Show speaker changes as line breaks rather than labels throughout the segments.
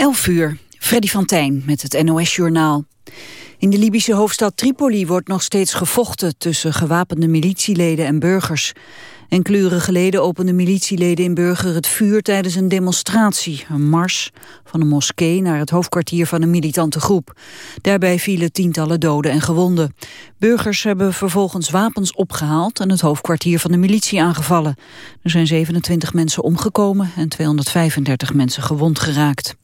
11 uur, Freddy van Tijn met het NOS-journaal. In de Libische hoofdstad Tripoli wordt nog steeds gevochten... tussen gewapende militieleden en burgers. Enkele uren geleden openden militieleden in Burger het vuur tijdens een demonstratie. Een mars van een moskee naar het hoofdkwartier van een militante groep. Daarbij vielen tientallen doden en gewonden. Burgers hebben vervolgens wapens opgehaald en het hoofdkwartier van de militie aangevallen. Er zijn 27 mensen omgekomen en 235 mensen gewond geraakt.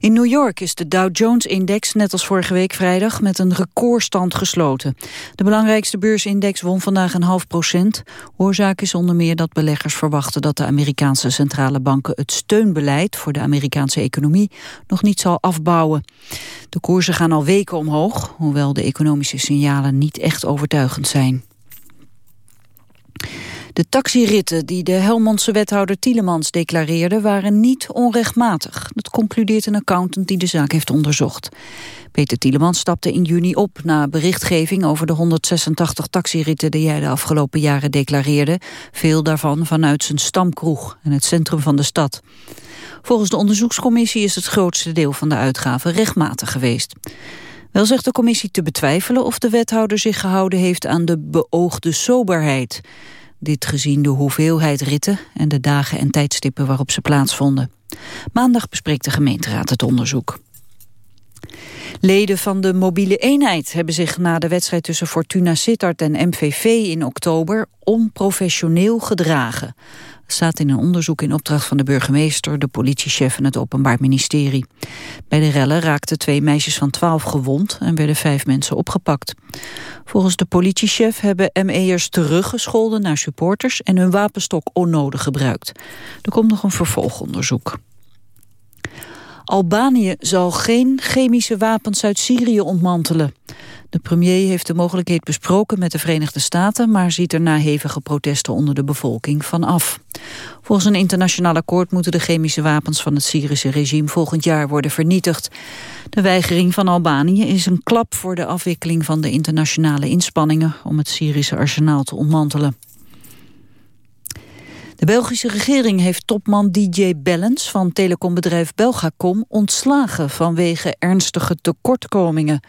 In New York is de Dow Jones-index net als vorige week vrijdag met een recordstand gesloten. De belangrijkste beursindex won vandaag een half procent. Oorzaak is onder meer dat beleggers verwachten dat de Amerikaanse centrale banken het steunbeleid voor de Amerikaanse economie nog niet zal afbouwen. De koersen gaan al weken omhoog, hoewel de economische signalen niet echt overtuigend zijn. De taxiritten die de Helmondse wethouder Tielemans declareerde waren niet onrechtmatig. Dat concludeert een accountant die de zaak heeft onderzocht. Peter Tielemans stapte in juni op na berichtgeving over de 186 taxiritten die hij de afgelopen jaren declareerde. Veel daarvan vanuit zijn stamkroeg in het centrum van de stad. Volgens de onderzoekscommissie is het grootste deel van de uitgaven rechtmatig geweest. Wel zegt de commissie te betwijfelen of de wethouder zich gehouden heeft aan de beoogde soberheid. Dit gezien de hoeveelheid ritten en de dagen en tijdstippen waarop ze plaatsvonden. Maandag bespreekt de gemeenteraad het onderzoek. Leden van de mobiele eenheid hebben zich na de wedstrijd tussen Fortuna Sittard en MVV in oktober onprofessioneel gedragen staat in een onderzoek in opdracht van de burgemeester, de politiechef en het Openbaar Ministerie. Bij de rellen raakten twee meisjes van 12 gewond en werden vijf mensen opgepakt. Volgens de politiechef hebben ME'ers teruggescholden naar supporters en hun wapenstok onnodig gebruikt. Er komt nog een vervolgonderzoek. Albanië zal geen chemische wapens uit Syrië ontmantelen. De premier heeft de mogelijkheid besproken met de Verenigde Staten... maar ziet er na hevige protesten onder de bevolking van af. Volgens een internationaal akkoord moeten de chemische wapens... van het Syrische regime volgend jaar worden vernietigd. De weigering van Albanië is een klap voor de afwikkeling van de internationale inspanningen... om het Syrische arsenaal te ontmantelen. De Belgische regering heeft topman DJ Bellens van telecombedrijf Belgacom ontslagen vanwege ernstige tekortkomingen.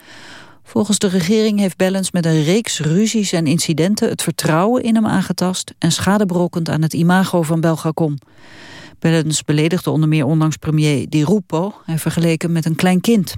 Volgens de regering heeft Bellens met een reeks ruzies en incidenten het vertrouwen in hem aangetast en schade berokkend aan het imago van Belgacom. Bellens beledigde onder meer onlangs premier Di Rupo en vergeleken met een klein kind.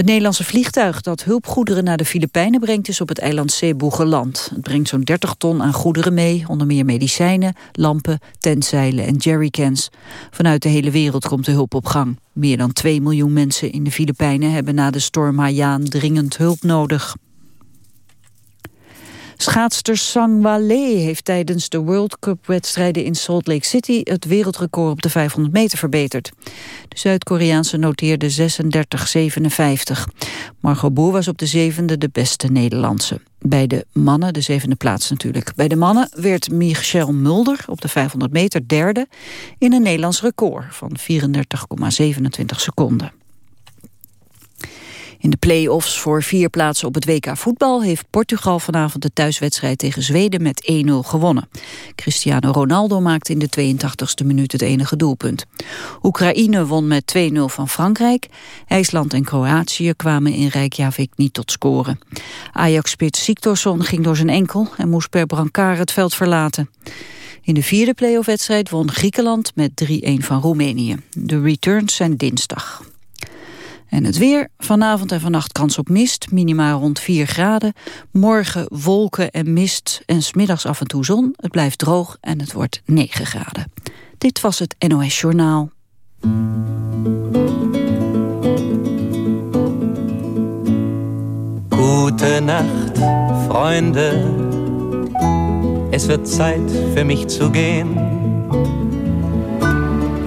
Het Nederlandse vliegtuig dat hulpgoederen naar de Filipijnen brengt... is op het eiland Cebu geland. Het brengt zo'n 30 ton aan goederen mee, onder meer medicijnen, lampen, tentzeilen en jerrycans. Vanuit de hele wereld komt de hulp op gang. Meer dan 2 miljoen mensen in de Filipijnen hebben na de storm Haiyan dringend hulp nodig. Schaatster Sang Wale heeft tijdens de World Cup-wedstrijden in Salt Lake City het wereldrecord op de 500 meter verbeterd. De Zuid-Koreaanse noteerde 36,57. Margot Boer was op de zevende de beste Nederlandse. Bij de mannen, de zevende plaats natuurlijk. Bij de mannen werd Michel Mulder op de 500 meter derde in een Nederlands record van 34,27 seconden. In de play-offs voor vier plaatsen op het WK voetbal... heeft Portugal vanavond de thuiswedstrijd tegen Zweden met 1-0 gewonnen. Cristiano Ronaldo maakte in de 82e minuut het enige doelpunt. Oekraïne won met 2-0 van Frankrijk. IJsland en Kroatië kwamen in Reykjavik niet tot scoren. Ajax-spits Siktorsson ging door zijn enkel... en moest per brancard het veld verlaten. In de vierde play-off-wedstrijd won Griekenland met 3-1 van Roemenië. De returns zijn dinsdag. En het weer, vanavond en vannacht kans op mist, minimaal rond 4 graden. Morgen wolken en mist en smiddags af en toe zon. Het blijft droog en het wordt 9 graden. Dit was het NOS Journaal.
Gute Nacht, Freunde. Es wird Zeit für mich zu gehen.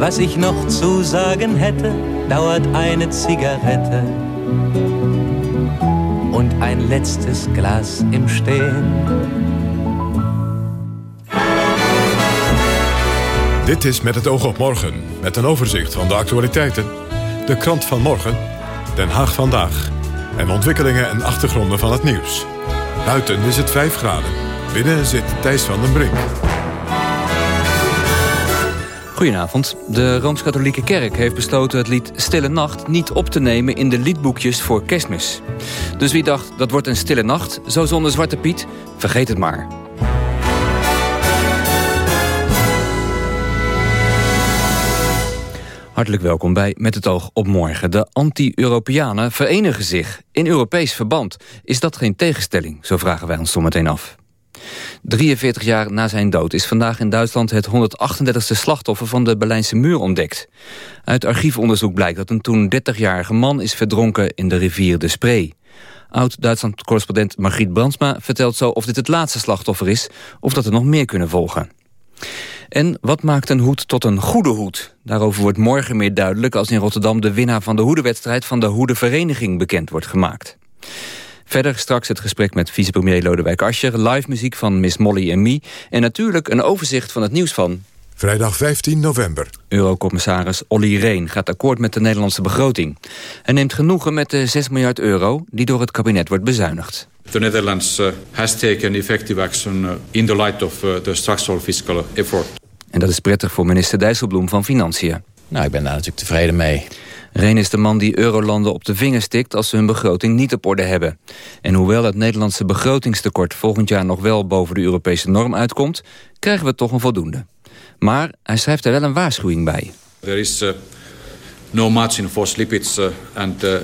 Was ich noch zu sagen hätte dauert eine Zigarette und ein letztes Glas im Stehen.
Dit is Met het oog op morgen, met een overzicht van de actualiteiten, de krant van morgen, Den Haag vandaag en ontwikkelingen en achtergronden van het nieuws. Buiten is het 5 graden, binnen zit Thijs van den Brink.
Goedenavond. De Rooms-Katholieke Kerk heeft besloten het lied Stille Nacht... niet op te nemen in de liedboekjes voor kerstmis. Dus wie dacht, dat wordt een stille nacht, zo zonder Zwarte Piet... vergeet het maar. Hartelijk welkom bij Met het oog op morgen. De anti-Europeanen verenigen zich in Europees verband. Is dat geen tegenstelling, zo vragen wij ons zometeen af. 43 jaar na zijn dood is vandaag in Duitsland het 138e slachtoffer van de Berlijnse muur ontdekt. Uit archiefonderzoek blijkt dat een toen 30-jarige man is verdronken in de rivier de Spree. Oud-Duitsland-correspondent Margriet Brandsma vertelt zo of dit het laatste slachtoffer is... of dat er nog meer kunnen volgen. En wat maakt een hoed tot een goede hoed? Daarover wordt morgen meer duidelijk als in Rotterdam... de winnaar van de hoedenwedstrijd van de Hoedenvereniging bekend wordt gemaakt. Verder straks het gesprek met vicepremier Lodewijk Asscher... live muziek van Miss Molly en Me... en natuurlijk een overzicht van het nieuws van...
Vrijdag 15 november.
Eurocommissaris Olly Reen gaat akkoord met de Nederlandse begroting. Hij neemt genoegen met de 6 miljard euro... die door het kabinet wordt bezuinigd.
The Netherlands uh, has taken effective action uh, in the light of the structural fiscal effort.
En dat is prettig voor minister Dijsselbloem van Financiën.
Nou, ik ben daar natuurlijk tevreden mee.
Reen is de man die eurolanden op de vinger stikt als ze hun begroting niet op orde hebben. En hoewel het Nederlandse begrotingstekort volgend jaar nog wel boven de Europese norm uitkomt, krijgen we toch een voldoende. Maar hij schrijft er wel een waarschuwing bij.
There is uh, no margin for slippage uh, and uh,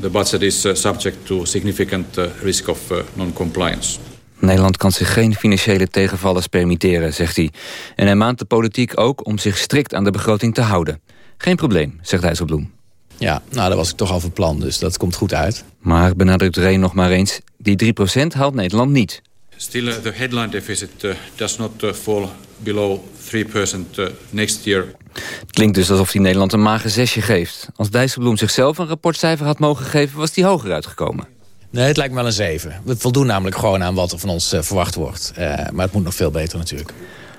the budget is uh, subject to significant risk of non-compliance.
Nederland kan zich geen financiële tegenvallers permitteren, zegt hij. En hij maant de politiek ook om zich strikt aan de begroting te houden. Geen probleem, zegt Dijsselbloem.
Ja, nou, daar was ik toch al van plan, dus dat komt goed uit.
Maar benadrukt Reen nog maar eens, die 3% haalt Nederland niet.
Still, uh, the headline deficit uh, does not uh, fall below 3% next year.
Het klinkt dus alsof hij Nederland een mager zesje geeft. Als Dijsselbloem zichzelf een rapportcijfer had mogen geven... was die hoger uitgekomen.
Nee, het lijkt me wel een 7. We voldoen namelijk gewoon aan wat er van ons verwacht wordt. maar het moet nog veel beter natuurlijk.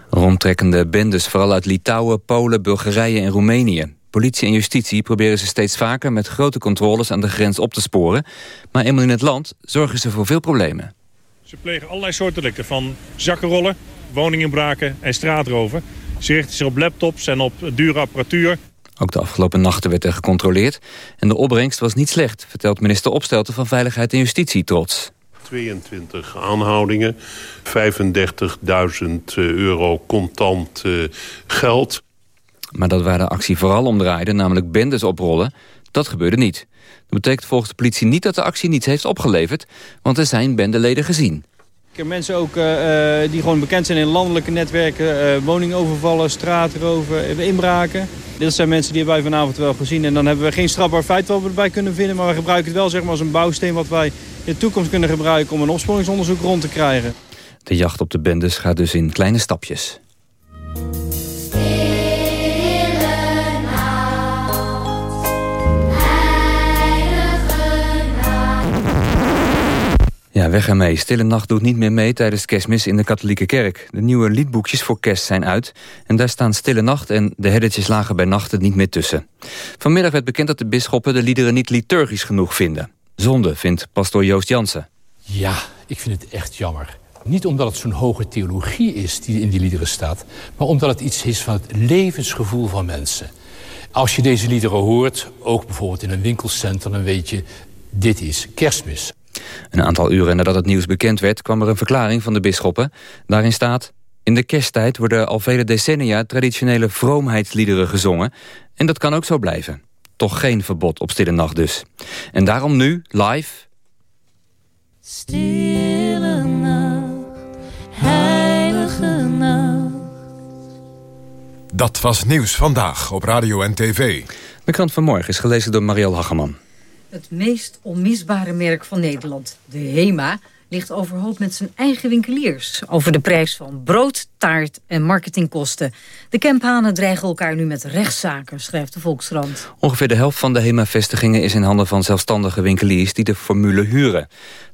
Rondtrekkende bendes, vooral uit Litouwen, Polen, Bulgarije en Roemenië. Politie en justitie proberen ze steeds vaker met grote controles aan de grens op te sporen. Maar eenmaal in het land zorgen ze voor veel problemen.
Ze plegen allerlei soorten delicten, van zakkenrollen, woninginbraken en straatroven. Ze richten zich op laptops en op dure apparatuur.
Ook de afgelopen nachten werd er gecontroleerd. En de opbrengst was niet slecht, vertelt minister Opstelten van Veiligheid en Justitie trots.
22 aanhoudingen, 35.000 euro contant uh, geld.
Maar dat waar de actie vooral om draaide, namelijk bendes oprollen, dat gebeurde niet. Dat betekent volgens de politie niet dat de actie niets heeft opgeleverd, want er zijn bendeleden gezien.
Mensen ook uh, die gewoon bekend zijn in landelijke netwerken, uh, woningovervallen, straatroven, inbraken. Dit zijn mensen die wij vanavond wel gezien. En dan hebben we geen strafbaar feit wat we erbij kunnen vinden, maar we gebruiken het wel zeg maar, als een bouwsteen wat wij in de toekomst kunnen gebruiken om een opsporingsonderzoek rond te krijgen.
De jacht op de bendes gaat dus in kleine stapjes. Ja, weg ermee. Stille Nacht doet niet meer mee tijdens kerstmis in de katholieke kerk. De nieuwe liedboekjes voor kerst zijn uit. En daar staan Stille Nacht en de herdetjes lagen bij nachten niet meer tussen. Vanmiddag werd bekend dat de bisschoppen de liederen niet liturgisch genoeg vinden. Zonde, vindt pastoor Joost Jansen.
Ja, ik vind het echt jammer. Niet omdat het zo'n hoge theologie is die in die liederen staat... maar omdat het iets is van het levensgevoel van mensen. Als je deze liederen hoort, ook bijvoorbeeld in een winkelcentrum... dan weet je, dit is kerstmis.
Een aantal uren nadat het nieuws bekend werd... kwam er een verklaring van de bisschoppen. Daarin staat... In de kersttijd worden al vele decennia traditionele vroomheidsliederen gezongen. En dat kan ook zo blijven. Toch geen verbod op Stille Nacht dus. En daarom nu, live...
Stille nacht, heilige nacht.
Dat was nieuws vandaag op radio en tv.
De krant van morgen is gelezen door Marielle Hageman.
Het meest onmisbare merk van Nederland, de HEMA, ligt overhoop met zijn eigen winkeliers... over de prijs van brood, taart en marketingkosten. De Kemphanen dreigen elkaar nu met rechtszaken, schrijft de Volkskrant.
Ongeveer de helft van de HEMA-vestigingen is in handen van zelfstandige winkeliers... die de formule huren.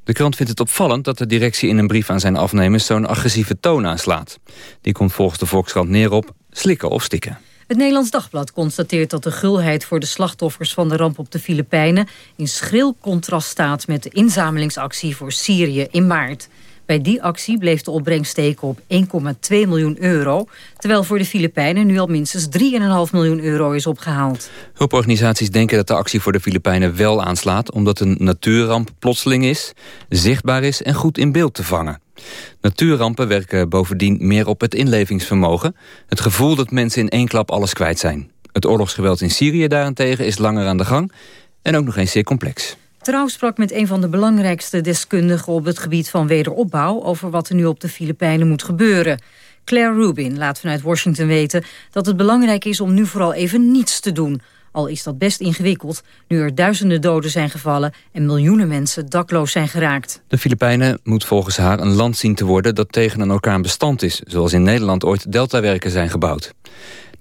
De krant vindt het opvallend dat de directie in een brief aan zijn afnemers... zo'n agressieve toon aanslaat. Die komt volgens de Volkskrant neer op slikken of stikken.
Het Nederlands Dagblad constateert dat de gulheid voor de slachtoffers van de ramp op de Filipijnen in schril contrast staat met de inzamelingsactie voor Syrië in maart. Bij die actie bleef de opbrengst steken op 1,2 miljoen euro... terwijl voor de Filipijnen nu al minstens 3,5 miljoen euro is opgehaald.
Hulporganisaties denken dat de actie voor de Filipijnen wel aanslaat... omdat een natuurramp plotseling is, zichtbaar is en goed in beeld te vangen. Natuurrampen werken bovendien meer op het inlevingsvermogen... het gevoel dat mensen in één klap alles kwijt zijn. Het oorlogsgeweld in Syrië daarentegen is langer aan de gang... en ook nog eens zeer complex.
Trouw sprak met een van de belangrijkste deskundigen op het gebied van wederopbouw over wat er nu op de Filipijnen moet gebeuren. Claire Rubin laat vanuit Washington weten dat het belangrijk is om nu vooral even niets te doen. Al is dat best ingewikkeld, nu er duizenden doden zijn gevallen en miljoenen mensen dakloos zijn geraakt.
De Filipijnen moet volgens haar een land zien te worden dat tegen een orkaan bestand is, zoals in Nederland ooit deltawerken zijn gebouwd.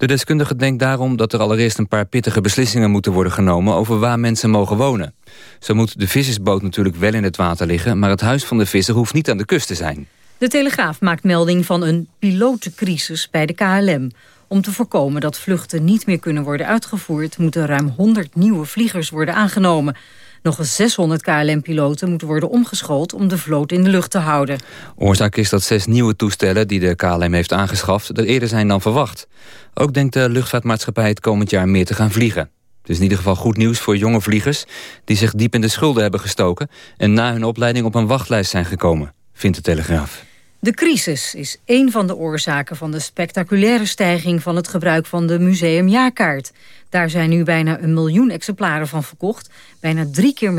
De deskundige denkt daarom dat er allereerst een paar pittige beslissingen moeten worden genomen over waar mensen mogen wonen. Zo moet de vissersboot natuurlijk wel in het water liggen, maar het huis van de visser hoeft niet aan de kust te zijn.
De Telegraaf maakt melding van een pilotencrisis bij de KLM. Om te voorkomen dat vluchten niet meer kunnen worden uitgevoerd... moeten ruim 100 nieuwe vliegers worden aangenomen. Nog eens 600 KLM-piloten moeten worden omgeschoold om de vloot in de lucht te houden.
Oorzaak is dat zes nieuwe toestellen die de KLM heeft aangeschaft... er eerder zijn dan verwacht. Ook denkt de luchtvaartmaatschappij het komend jaar meer te gaan vliegen. Het is in ieder geval goed nieuws voor jonge vliegers... die zich diep in de schulden hebben gestoken... en na hun opleiding op een wachtlijst zijn gekomen, vindt de Telegraaf.
De crisis is een van de oorzaken van de spectaculaire stijging van het gebruik van de museumjaarkaart. Daar zijn nu bijna een miljoen exemplaren van verkocht, bijna drie keer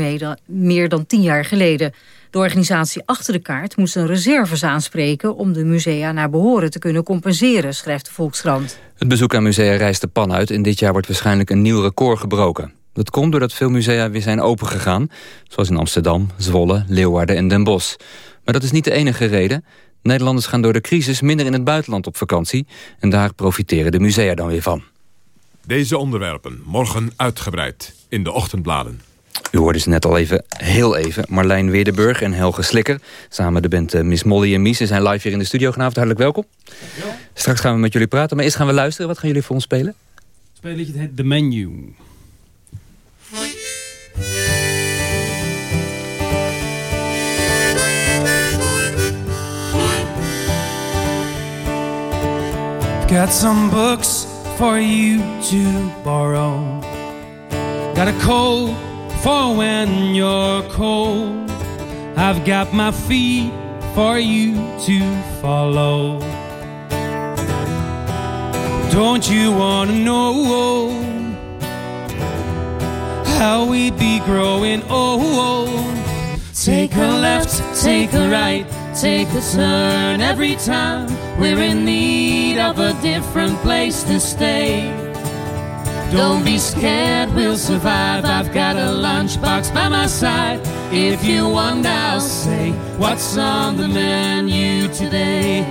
meer dan tien jaar geleden. De organisatie achter de kaart moest een reserves aanspreken om de musea naar behoren te kunnen compenseren, schrijft de Volkskrant.
Het bezoek aan musea reist de pan uit en dit jaar wordt waarschijnlijk een nieuw record gebroken. Dat komt doordat veel musea weer zijn opengegaan, zoals in Amsterdam, Zwolle, Leeuwarden en Den Bosch. Maar dat is niet de enige reden. Nederlanders gaan door de crisis minder in het buitenland op vakantie... en daar profiteren de musea dan weer van.
Deze onderwerpen morgen uitgebreid in de ochtendbladen.
U hoorde ze net al even, heel even, Marlijn Weerdenburg en Helge Slikker. Samen de band eh, Miss Molly en Mies. Ze zijn live hier in de studio vanavond. Hartelijk welkom. Straks gaan we met jullie praten, maar eerst gaan we luisteren. Wat gaan jullie voor ons spelen?
Spelletje het The Menu. Got some books for you to borrow. Got a coat for when you're cold. I've got my feet for you to follow. Don't you want to know how we'd be growing old? Take a left, take a right, take a turn every time we're in need of a different place to stay. Don't be scared, we'll survive. I've got a lunchbox by my side. If you wonder, I'll say, What's on the menu today?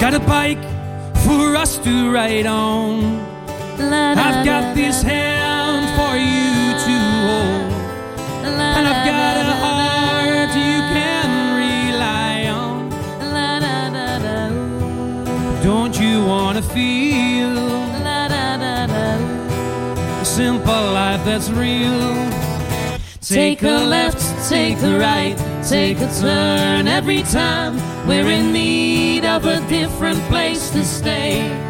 Got a bike for us to ride on. I've got this hand for you to hold, and I've got a heart you can rely on. Don't you wanna feel a simple life that's real? Take a left, take a right, take a turn every time. we're in need of a different place to stay.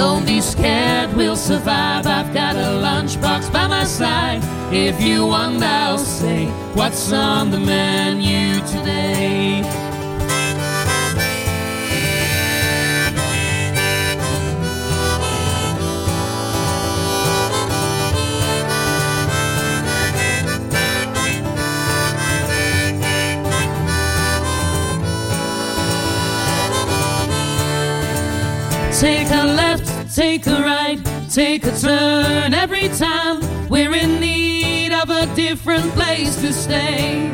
Don't be scared, we'll survive. I've got a lunchbox by my side. If you wonder, I'll say, What's on the menu today? Take a left, take a right, take a turn every time we're in need of a different place to stay.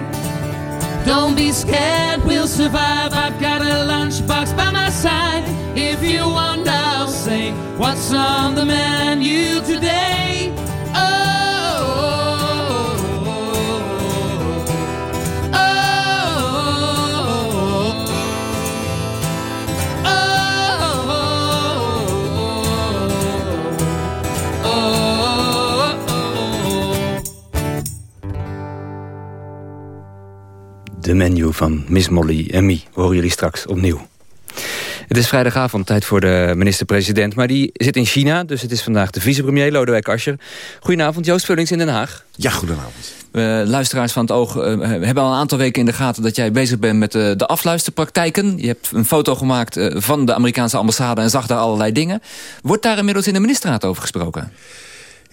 Don't be scared, we'll survive. I've got a lunchbox by my side. If you want, I'll say, What's on the menu today?
De menu van Miss Molly en Me. Horen jullie straks opnieuw. Het is vrijdagavond, tijd voor de minister-president. Maar die zit in China, dus het is vandaag de vicepremier Lodewijk Asscher. Goedenavond, Joost Vullings in Den Haag.
Ja, goedenavond.
Uh, luisteraars van het Oog uh, hebben al een aantal weken in de gaten... dat jij bezig bent met uh, de afluisterpraktijken. Je hebt een foto gemaakt van de Amerikaanse ambassade... en zag daar allerlei dingen. Wordt daar inmiddels in de ministerraad over gesproken?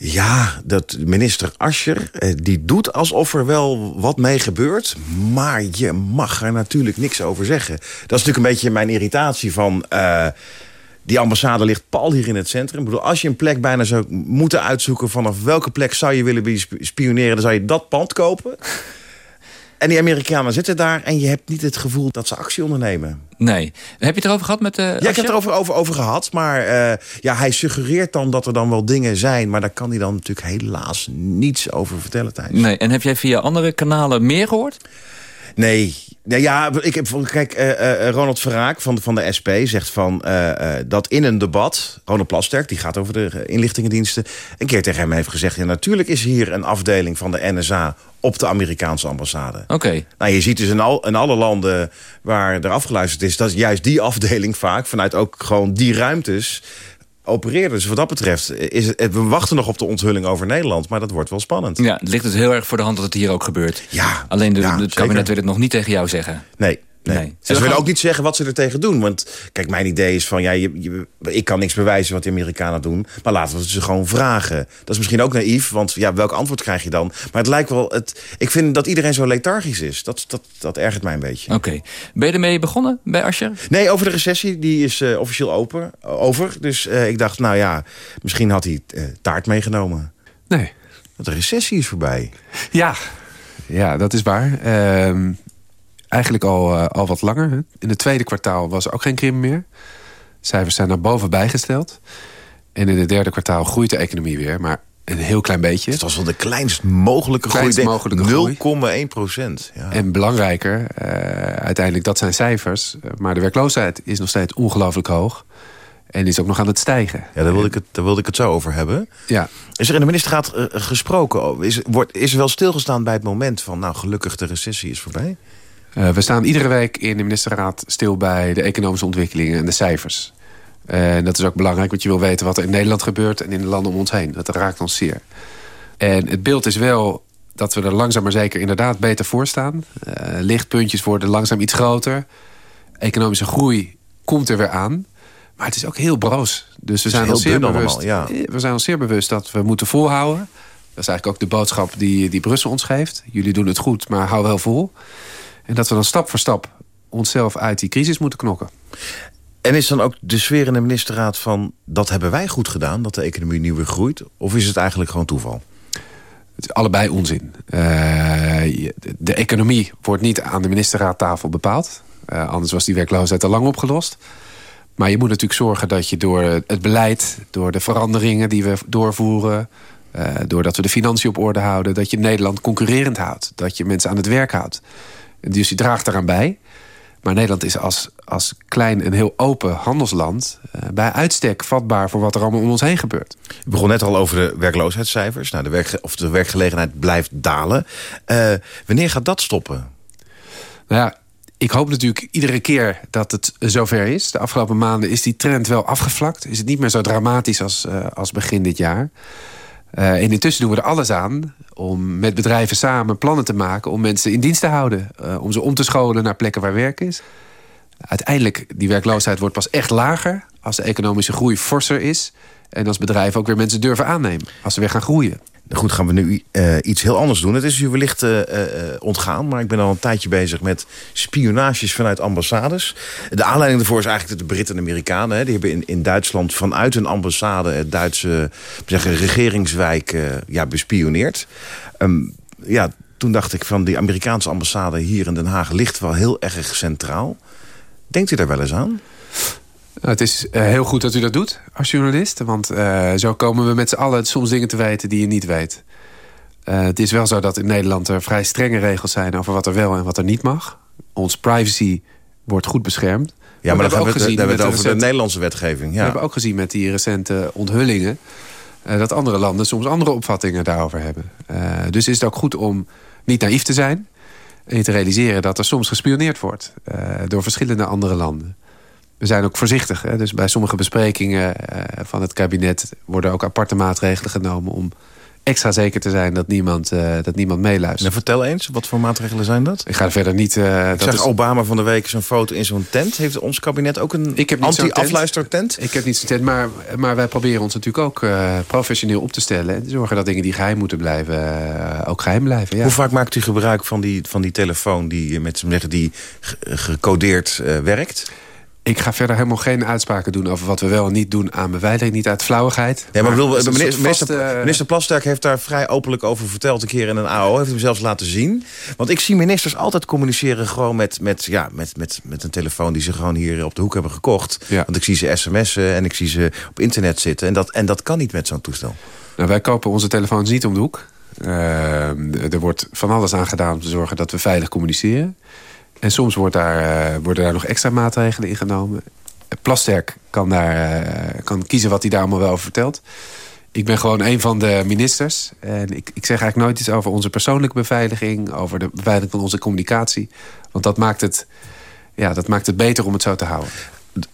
Ja, dat minister Ascher, die doet alsof er wel wat mee gebeurt. Maar je mag er natuurlijk niks over zeggen. Dat is natuurlijk een beetje mijn irritatie van... Uh, die ambassade ligt pal hier in het centrum. Ik bedoel, als je een plek bijna zou moeten uitzoeken... vanaf welke plek zou je willen spioneren... dan zou je dat pand kopen. En die Amerikanen zitten daar en je hebt niet het gevoel dat ze actie ondernemen.
Nee. Heb je het erover gehad met... Uh,
ja, ik heb het erover over, over gehad. Maar uh, ja, hij suggereert dan dat er dan wel dingen zijn. Maar daar kan hij dan natuurlijk helaas niets over vertellen tijdens.
Nee, en heb jij via andere kanalen meer gehoord?
Nee, nou ja, ik heb, kijk, uh, uh, Ronald Verraak van, van de SP zegt van uh, dat in een debat... Ronald Plasterk, die gaat over de inlichtingendiensten... een keer tegen hem heeft gezegd... ja, natuurlijk is hier een afdeling van de NSA op de Amerikaanse ambassade.
Oké. Okay.
Nou, je ziet dus in, al, in alle landen waar er afgeluisterd is... dat is juist die afdeling vaak, vanuit ook gewoon die ruimtes opereren. Dus wat dat betreft, is het, we wachten nog op de onthulling over Nederland. Maar dat wordt wel spannend.
Ja, het ligt dus heel erg voor de hand dat het hier ook gebeurt.
Ja,
Alleen de,
ja,
het kabinet wil het nog niet tegen jou zeggen.
Nee. Nee. nee. ze willen ook niet zeggen wat ze er tegen doen. Want kijk, mijn idee is van... Ja, je, je, ik kan niks bewijzen wat de Amerikanen doen. Maar laten we ze gewoon vragen. Dat is misschien ook naïef. Want ja, welk antwoord krijg je dan? Maar het lijkt wel... Het, ik vind dat iedereen zo lethargisch is. Dat, dat, dat ergert mij een beetje.
Oké. Ben je ermee begonnen bij Ascher?
Nee, over de recessie. Die is uh, officieel open, over. Dus uh, ik dacht, nou ja... Misschien had hij uh, taart meegenomen.
Nee.
Want de recessie is voorbij.
Ja, ja dat is waar. Uh, eigenlijk al, uh, al wat langer. In het tweede kwartaal was er ook geen krimp meer. Cijfers zijn naar boven bijgesteld. En in het derde kwartaal groeit de economie weer. Maar een heel klein beetje.
Het was wel de kleinst mogelijke
kleinst
groei.
mogelijke
groei. 0,1 procent. Ja.
En belangrijker, uh, uiteindelijk dat zijn cijfers. Maar de werkloosheid is nog steeds ongelooflijk hoog. En is ook nog aan het stijgen.
Ja, daar wilde ik het, daar wilde ik het zo over hebben.
Ja.
Is er in de ministerraad uh, gesproken? Is, wordt, is er wel stilgestaan bij het moment van... nou, gelukkig de recessie is voorbij?
Uh, we staan iedere week in de ministerraad stil bij de economische ontwikkelingen en de cijfers. Uh, en dat is ook belangrijk, want je wil weten wat er in Nederland gebeurt... en in de landen om ons heen. Dat raakt ons zeer. En het beeld is wel dat we er langzaam maar zeker inderdaad beter voor staan. Uh, lichtpuntjes worden langzaam iets groter. Economische groei komt er weer aan. Maar het is ook heel broos. Dus we zijn, ons zeer bewust,
allemaal, ja.
we zijn ons zeer bewust dat we moeten volhouden. Dat is eigenlijk ook de boodschap die, die Brussel ons geeft. Jullie doen het goed, maar hou wel vol. En dat we dan stap voor stap onszelf uit die crisis moeten knokken.
En is dan ook de sfeer in de ministerraad van... dat hebben wij goed gedaan, dat de economie nu weer groeit? Of is het eigenlijk gewoon toeval?
Het is allebei onzin. Uh, de economie wordt niet aan de ministerraadtafel bepaald. Uh, anders was die werkloosheid al lang opgelost. Maar je moet natuurlijk zorgen dat je door het beleid... door de veranderingen die we doorvoeren... Uh, doordat we de financiën op orde houden... dat je Nederland concurrerend houdt. Dat je mensen aan het werk houdt. Dus die draagt eraan bij. Maar Nederland is als, als klein en heel open handelsland... Uh, bij uitstek vatbaar voor wat er allemaal om ons heen gebeurt.
Je begon net al over de werkloosheidscijfers. Nou, de, werk, of de werkgelegenheid blijft dalen. Uh, wanneer gaat dat stoppen?
Nou ja, ik hoop natuurlijk iedere keer dat het zover is. De afgelopen maanden is die trend wel afgevlakt. Is het niet meer zo dramatisch als, uh, als begin dit jaar. Uh, en intussen doen we er alles aan om met bedrijven samen plannen te maken... om mensen in dienst te houden. Uh, om ze om te scholen naar plekken waar werk is. Uiteindelijk, die werkloosheid wordt pas echt lager... als de economische groei forser is... en als bedrijven ook weer mensen durven aannemen. Als ze weer gaan groeien.
Goed, gaan we nu uh, iets heel anders doen. Het is u wellicht uh, uh, ontgaan, maar ik ben al een tijdje bezig met spionages vanuit ambassades. De aanleiding daarvoor is eigenlijk de Britten en Amerikanen. Hè. Die hebben in, in Duitsland vanuit een ambassade het Duitse zeggen, regeringswijk ja, bespioneerd. Um, ja, toen dacht ik van die Amerikaanse ambassade hier in Den Haag ligt wel heel erg centraal. Denkt u daar wel eens aan?
Nou, het is uh, heel goed dat u dat doet als journalist. Want uh, zo komen we met z'n allen soms dingen te weten die je niet weet. Uh, het is wel zo dat in Nederland er vrij strenge regels zijn... over wat er wel en wat er niet mag. Ons privacy wordt goed beschermd.
Ja, maar, hebben we het, het over recente, de Nederlandse wetgeving. Ja.
We hebben ook gezien met die recente onthullingen... dat andere landen soms andere opvattingen daarover hebben. dus is het ook goed om niet naïef te zijn... En je te realiseren dat er soms gespioneerd wordt eh, door verschillende andere landen. We zijn ook voorzichtig. Hè? Dus bij sommige besprekingen eh, van het kabinet worden ook aparte maatregelen genomen om extra zeker te zijn dat niemand, eh, dat niemand meeluistert.
Nou, vertel eens, wat voor maatregelen zijn dat?
Ik ga er verder niet...
Ik
dat
zag
is-
Obama van de week zo'n foto in zo'n tent. Heeft ons kabinet ook een anti-afluistertent?
Ik heb niet zo'n tent, maar, maar wij proberen ons natuurlijk ook professioneel op te stellen. En zorgen dat dingen die geheim moeten blijven, ook geheim blijven. Ja.
Hoe vaak maakt u gebruik van die, van die telefoon die, met die ge- gecodeerd werkt?
Ik ga verder helemaal geen uitspraken doen over wat we wel en niet doen aan beveiliging. Niet uit flauwigheid.
Ja, maar
is een
minister,
vaste-
minister Plasterk heeft daar vrij openlijk over verteld... een keer in een AO, heeft hem zelfs laten zien. Want ik zie ministers altijd communiceren gewoon met, met, ja, met, met, met een telefoon... die ze gewoon hier op de hoek hebben gekocht. Want ik zie ze sms'en en ik zie ze op internet zitten. En dat, en dat kan niet met zo'n toestel.
Nou, wij kopen onze telefoons niet om de hoek. Eh, er wordt van alles aan gedaan om te zorgen dat we veilig communiceren. En soms wordt daar, eh, worden daar nog extra maatregelen in genomen. Plasterk kan, daar, eh, kan kiezen wat hij daar allemaal wel over vertelt. Ik ben gewoon een van de ministers. En ik, ik zeg eigenlijk nooit iets over onze persoonlijke beveiliging... over de beveiliging van onze communicatie. Want dat maakt het, ja, dat maakt het beter om het zo te houden.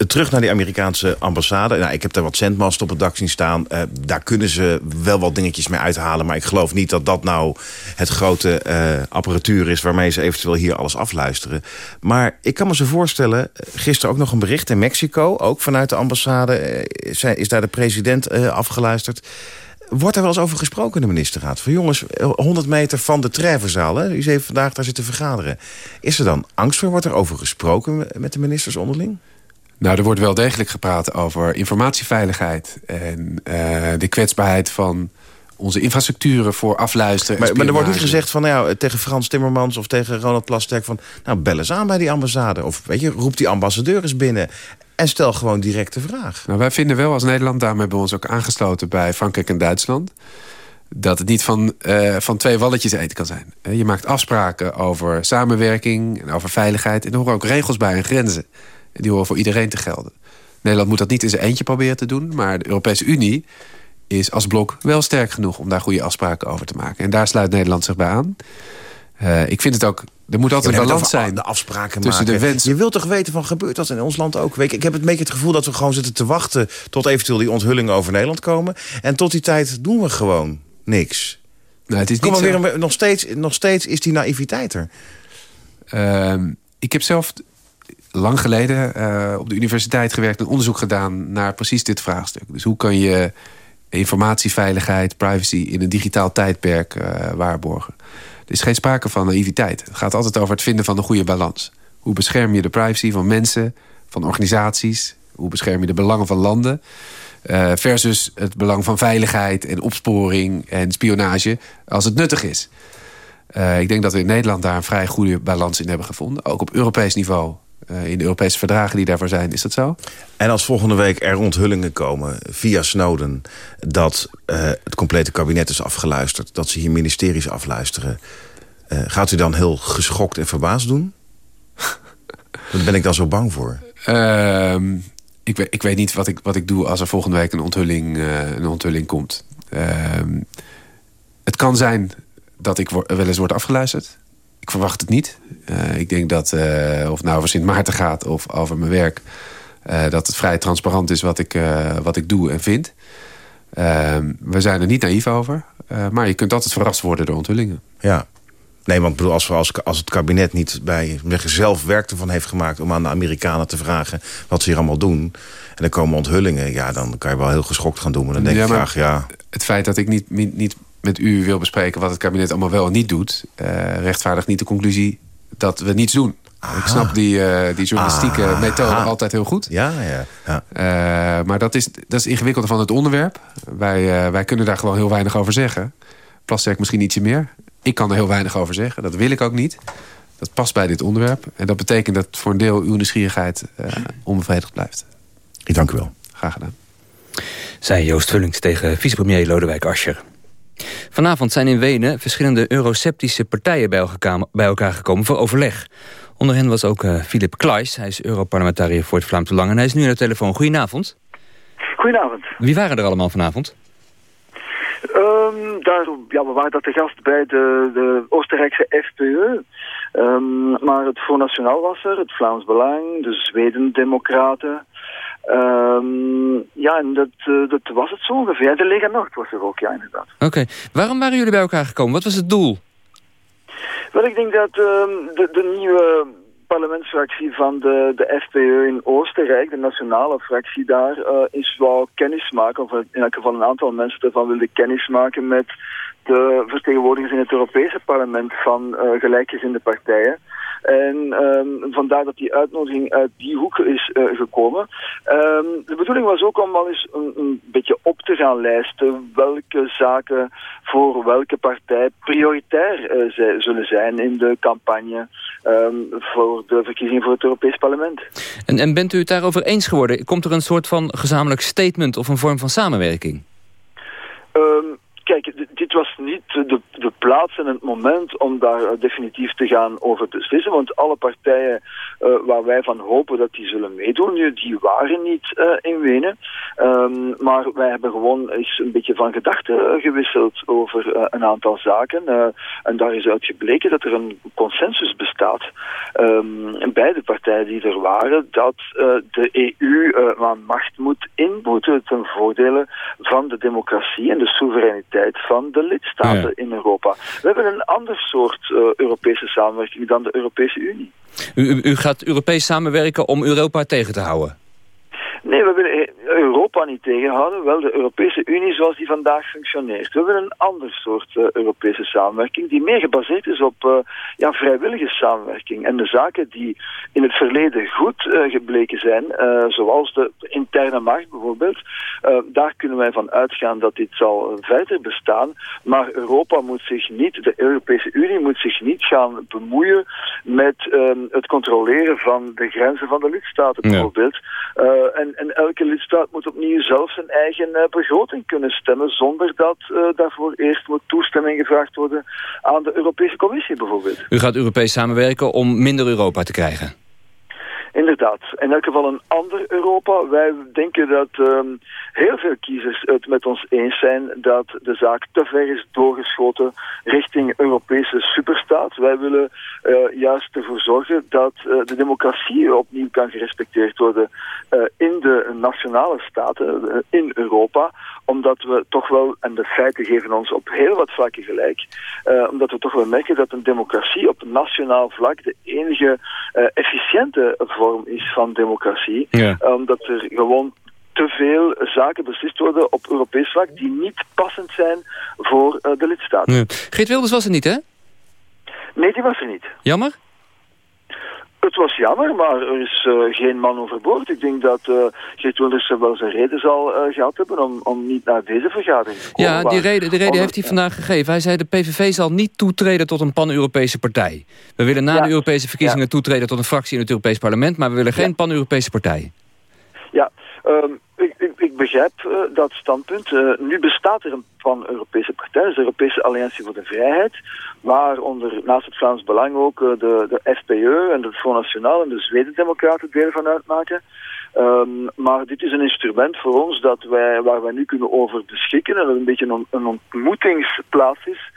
Terug naar die Amerikaanse ambassade. Nou, ik heb daar wat zendmasten op het dak zien staan. Eh, daar kunnen ze wel wat dingetjes mee uithalen. Maar ik geloof niet dat dat nou het grote eh, apparatuur is... waarmee ze eventueel hier alles afluisteren. Maar ik kan me zo voorstellen... eh, gisteren ook nog een bericht in Mexico. Ook vanuit de ambassade is daar de president afgeluisterd. Wordt er wel eens over gesproken in de ministerraad? Van jongens, eh, 100 meter van de Treverzaal, hè, ze heeft vandaag daar zitten vergaderen. Is er dan angst voor? Wordt er over gesproken met de ministers onderling?
Nou, er wordt wel degelijk gepraat over informatieveiligheid... en eh, de kwetsbaarheid van onze infrastructuren voor afluisteren. en
Maar, maar er wordt niet gezegd van, nou ja, tegen Frans Timmermans of tegen Ronald Plasterk van... nou, bel eens aan bij die ambassade. Of weet je, roep die ambassadeur eens binnen. En stel gewoon direct de vraag.
Nou, wij vinden wel als Nederland, daarom hebben we ons ook aangesloten bij Frankrijk en Duitsland, dat het niet van, eh, van twee walletjes eten kan zijn. Eh, Je maakt afspraken over samenwerking en over veiligheid. En er horen ook regels bij en grenzen. Die horen voor iedereen te gelden. Nederland moet dat niet in zijn eentje proberen te doen. Maar de Europese Unie is als blok wel sterk genoeg om daar goede afspraken over te maken. En daar sluit Nederland zich bij aan. Eh, ik vind het ook, er moet altijd een balans zijn.
De afspraken
tussen
maken.
de wens
Je wilt toch weten van, gebeurt dat in ons land ook? Ik heb het een beetje het gevoel dat we gewoon zitten te wachten... tot eventueel die onthullingen over Nederland komen. En tot die tijd doen we gewoon niks.
Nou, het is
Kom
niet
maar
zo-
weer, nog, steeds, nog steeds is die naïviteit er.
Ehm, ik heb zelf lang geleden eh, op de universiteit gewerkt... en onderzoek gedaan naar precies dit vraagstuk. Dus hoe kan je informatieveiligheid, privacy... in een digitaal tijdperk eh, waarborgen? Er is geen sprake van naïviteit. Het gaat altijd over het vinden van een goede balans. Hoe bescherm je de privacy van mensen, van organisaties? Hoe bescherm je de belangen van landen? eh, versus het belang van veiligheid en opsporing en spionage als het nuttig is. Ik denk dat we in Nederland daar een vrij goede balans in hebben gevonden. Ook op Europees niveau. Eh, in de Europese verdragen die daarvoor zijn, is dat zo?
En als volgende week er onthullingen komen via Snowden... dat eh, het complete kabinet is afgeluisterd... dat ze hier ministeries afluisteren... eh, gaat u dan heel geschokt en verbaasd doen? Daar ben ik dan zo bang voor.
Ehm, ik, weet, ik weet niet wat ik, wat ik doe als er volgende week een onthulling, een onthulling komt. Ehm, het kan zijn dat ik wel eens word afgeluisterd. Ik verwacht het niet. Eh, ik denk dat, eh, of het nou over Sint Maarten gaat of over mijn werk... eh, dat het vrij transparant is wat ik, wat ik doe en vind. Ehm, we zijn er niet naïef over. maar je kunt altijd verrast worden door onthullingen.
Ja. Nee, want ik bedoel, als, we als, als het kabinet niet bij zeggen, zelf werk ervan heeft gemaakt... om aan de Amerikanen te vragen wat ze hier allemaal doen... en er komen onthullingen, ja, dan kan je wel heel geschokt gaan doen. Maar dan denk
Ja,
ik graag, ja...
Het feit dat ik niet, niet, niet met u wil bespreken... wat het kabinet allemaal wel en niet doet... eh, rechtvaardigt niet de conclusie dat we niets doen. Ik snap die, eh, die journalistieke
Ah.
methode altijd heel goed.
Ja, ja. ja.
Eh, maar dat is, dat is ingewikkelder van het onderwerp. Wij, wij kunnen daar gewoon heel weinig over zeggen. Plasterk misschien ietsje meer. Ik kan er heel weinig over zeggen. Dat wil ik ook niet. Dat past bij dit onderwerp. En dat betekent dat voor een deel uw nieuwsgierigheid eh onbevredigd blijft.
Ik dank u wel.
Graag gedaan.
Zei Joost Vullings tegen vicepremier Lodewijk Asscher. Vanavond zijn in Wenen verschillende euroceptische partijen bij elkaar, gekomen voor overleg. Onder hen was ook eh, Philip Klaes. Hij is Europarlementariër voor het Vlaams Belang en hij is nu aan de telefoon. Goedenavond.
Goedenavond.
Wie waren er allemaal vanavond?
Ehm, daar, ja, we waren dat te gast bij de, de Oostenrijkse FPE. Eh, Ehm, maar het Front Nationaal was er, het Vlaams Belang, de Zweden-Democraten. Ehm, ja, en dat, eh, dat was het zo ongeveer. De Lega Nord was er ook, ja, inderdaad.
Oké, waarom waren jullie bij elkaar gekomen? Wat was het doel?
Wel, ik denk dat ehm, de, de nieuwe parlementsfractie van de, de FPE in Oostenrijk, de nationale fractie daar, uh, is wou kennis maken, of in elk geval een aantal mensen ervan wilde kennis maken met de vertegenwoordigers in het Europese parlement van uh, gelijkgezinde partijen. En um, vandaar dat die uitnodiging uit die hoek is uh, gekomen. Um, de bedoeling was ook om al eens een, een, beetje op te gaan lijsten welke zaken voor welke partij prioritair uh, zij, zullen zijn in de campagne um, voor de verkiezingen voor het Europees Parlement.
En, en bent u het daarover eens geworden? Komt er een soort van gezamenlijk statement of een vorm van samenwerking?
Kijk, dit was niet de, de plaats en het moment om daar uh, definitief te gaan over te beslissen. Want alle partijen uh, waar wij van hopen dat die zullen meedoen, die waren niet uh, in Wenen. Um, maar wij hebben gewoon eens een beetje van gedachten gewisseld over een aantal zaken. en daar is uit gebleken dat er een consensus bestaat um, bij de partijen die er waren, dat de EU aan macht moet inboeten ten voordele van de democratie en de soevereiniteit van de lidstaten ja. in Europa. We hebben een ander soort uh, Europese samenwerking dan de Europese Unie.
U, u gaat Europees samenwerken om Europa tegen te houden?
Nee, we willen Europa niet tegenhouden, wel de Europese Unie zoals die vandaag functioneert. We willen een ander soort uh, Europese samenwerking die meer gebaseerd is op uh, ja, vrijwillige samenwerking. En de zaken die in het verleden goed uh, gebleken zijn, zoals de interne markt bijvoorbeeld, daar kunnen wij van uitgaan dat dit zal verder bestaan. Maar Europa moet zich niet, de Europese Unie moet zich niet gaan bemoeien met het controleren van de grenzen van de lidstaten bijvoorbeeld. Ja. en, en elke lidstaat moet opnieuw zelf zijn eigen uh, begroting kunnen stemmen zonder dat uh, daarvoor eerst moet toestemming gevraagd worden aan de Europese Commissie bijvoorbeeld.
U gaat Europees samenwerken om minder Europa te krijgen?
Inderdaad. In elk geval een ander Europa. Wij denken dat um, heel veel kiezers het met ons eens zijn dat de zaak te ver is doorgeschoten richting Europese superstaat. Wij willen uh, juist ervoor zorgen dat uh, de democratie opnieuw kan gerespecteerd worden uh, in de nationale staten in Europa. Omdat we toch wel, en de feiten geven ons op heel wat vlakken gelijk, omdat we toch wel merken dat een democratie op nationaal vlak de enige efficiënte vorm is van democratie. Ja. Omdat er gewoon te veel zaken beslist worden op Europees vlak die niet passend zijn voor uh, de lidstaten.
Ja. Geert Wilders was er niet, hè?
Nee, die was er niet.
Jammer?
Het was jammer, maar er is uh, geen man overboord. Ik denk dat uh, Geert Wilders wel zijn reden zal uh, gehad hebben om, om niet naar deze vergadering te komen.
Ja, die reden, de reden heeft hij vandaag gegeven. Hij zei de PVV zal niet toetreden tot een pan-Europese partij. We willen na ja. de Europese verkiezingen ja. toetreden tot een fractie in het Europees Parlement, maar we willen geen ja. pan-Europese partij.
Ja, um, ik, ik, ik, begrijp uh, dat standpunt. Uh, nu bestaat er een pan-Europese partij, dus de Europese Alliantie voor de Vrijheid, waaronder naast het Vlaams Belang ook uh, de, de FPE en de Front National en de Zweden-Democraten deel van uitmaken. Um, maar dit is een instrument voor ons dat wij, waar wij nu kunnen over beschikken en dat een beetje een, een ontmoetingsplaats is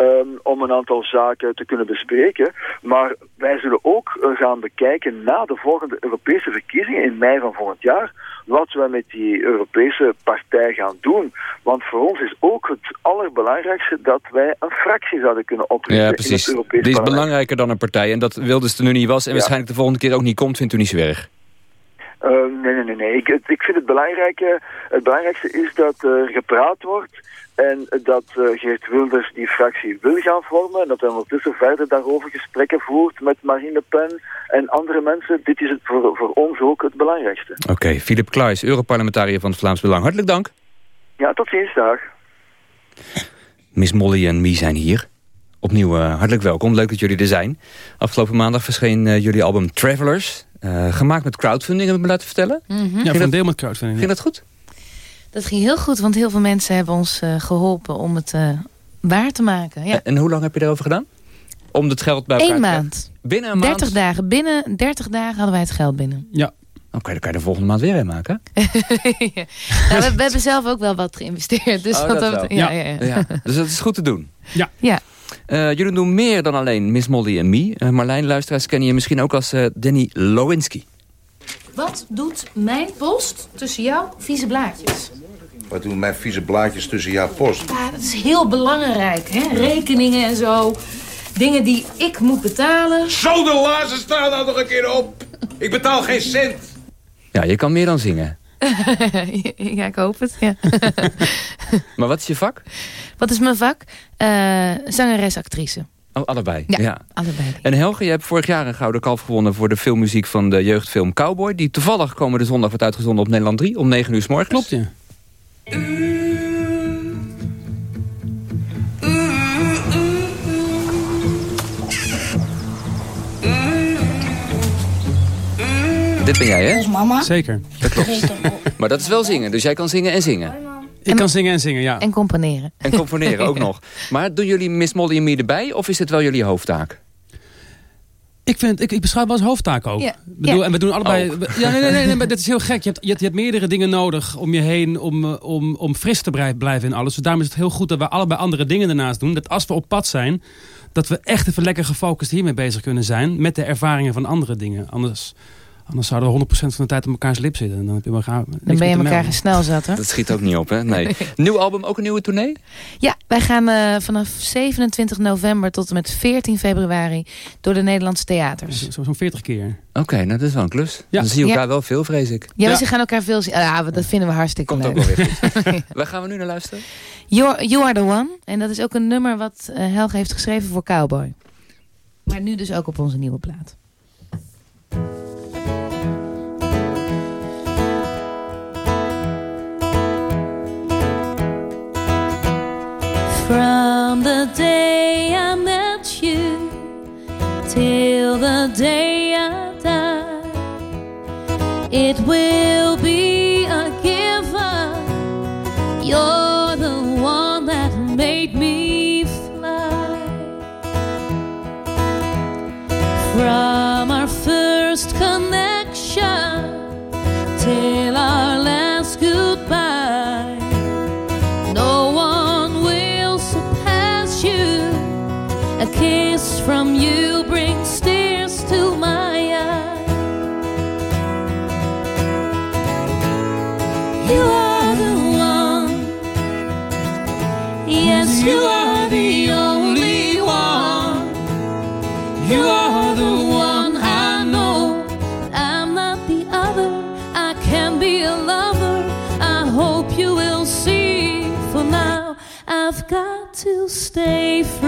um, om een aantal zaken te kunnen bespreken. Maar wij zullen ook uh, gaan bekijken na de volgende Europese verkiezingen in mei van volgend jaar wat we met die Europese partij gaan doen. Want voor ons is ook het allerbelangrijkste dat wij een fractie zouden kunnen oprichten
ja, precies.
in het Europees
Dit is
parlement.
belangrijker dan een partij. En dat Wilders er nu niet was en ja. waarschijnlijk de volgende keer ook niet komt, vindt u niet zo erg.
Uh, nee, nee, nee. nee. Ik, ik vind het belangrijke, het belangrijkste is dat er gepraat wordt en dat uh, Geert Wilders die fractie wil gaan vormen en dat hij ondertussen verder daarover gesprekken voert met Marine Le Pen en andere mensen. Dit is het voor, voor ons ook het belangrijkste.
Oké, okay. Philip Klaes, Europarlementariër van het Vlaams Belang. Hartelijk dank.
Ja, tot ziens, dag.
Miss Molly en Mie zijn hier. Opnieuw uh, hartelijk welkom, leuk dat jullie er zijn. Afgelopen maandag verscheen uh, jullie album Travelers. Uh, gemaakt met crowdfunding, heb ik me laten vertellen.
Mm -hmm. Ja, van
dat,
deel met crowdfunding.
Ging ja. dat goed?
Dat ging heel goed, want heel veel mensen hebben ons uh, geholpen om het uh, waar te maken. Ja.
En, en, hoe lang heb je daarover gedaan? Om het geld bij elkaar
Eén
te
maand.
Binnen een maand?
30 dagen. Binnen 30 dagen hadden wij het geld binnen.
Ja. Oké, okay, dan kan je de volgende maand weer een maken.
ja. nou, we, we, hebben zelf ook wel wat geïnvesteerd. Dus
oh,
dat
dat
ja, ja.
ja, Dus dat is goed te doen.
Ja. ja.
Eh, jullie doen meer dan alleen Miss Molly en Me. Uh, Marlijn, luisteraars kennen je misschien ook als uh, Danny Lowinski.
Wat doet mijn post tussen jouw vieze blaadjes?
Wat doen mijn vieze blaadjes tussen jouw post?
Ja, dat is heel belangrijk, hè? Rekeningen en zo. Dingen die ik moet betalen.
Zo, de lazen staan nou nog een keer op. Ik betaal geen cent.
Ja, je kan meer dan zingen.
ja, ik hoop het, ja.
maar wat is je vak?
Wat is mijn vak? Uh, zangeres, actrice.
Oh, allebei?
Ja, allebei.
En Helge, je hebt vorig jaar een Gouden Kalf gewonnen... voor de filmmuziek van de jeugdfilm Cowboy... die toevallig komende zondag wordt uitgezonden op Nederland 3... om 9 uur s morgens.
Klopt, ja.
Dit ben jij, hè?
Dat is mama.
Zeker.
Dat klopt. maar dat is wel zingen, dus jij kan zingen en zingen.
Ik kan zingen en zingen, ja.
En componeren.
En componeren ook nog. Maar doen jullie Miss Molly en Me erbij, of is dit wel jullie hoofdtaak?
Ik, vind, ik, ik beschouw het wel als hoofdtaak ook.
Ja.
Bedoel,
Ja.
En we doen allebei... Ja, nee, nee, nee, nee, maar dit is heel gek. Je hebt, je, hebt, je hebt meerdere dingen nodig om je heen om, eh, om, om fris te blij- blijven in alles. Dus daarom is het heel goed dat we allebei andere dingen ernaast doen. Dat als we op pad zijn, dat we echt even lekker gefocust hiermee bezig kunnen zijn. Met de ervaringen van andere dingen. Anders, anders zouden we 100% van de tijd op elkaars lip zitten. En dan heb je elkaar,
Dan ben je elkaar snel zat, hè?
Dat schiet ook niet op, hè? Nee. Nieuw album, ook een nieuwe tournee?
Ja, wij gaan eh, vanaf 27 november tot en met 14 februari door de Nederlandse theaters.
Zo- Zo'n 40 keer.
Oké, nou dat is wel een klus.
Ja.
Dan zie je elkaar
Ja.
wel veel, vrees ik.
Ja, maar ze gaan elkaar veel zien. Ja, dat vinden we hartstikke
Komt
leuk.
ook wel weer goed. Waar gaan we nu naar luisteren?
You, you Are The One. En dat is ook een nummer wat eh, Helge heeft geschreven voor Cowboy. Maar nu dus ook op onze nieuwe plaat.
From the day I met you till the day I die, it will stay free.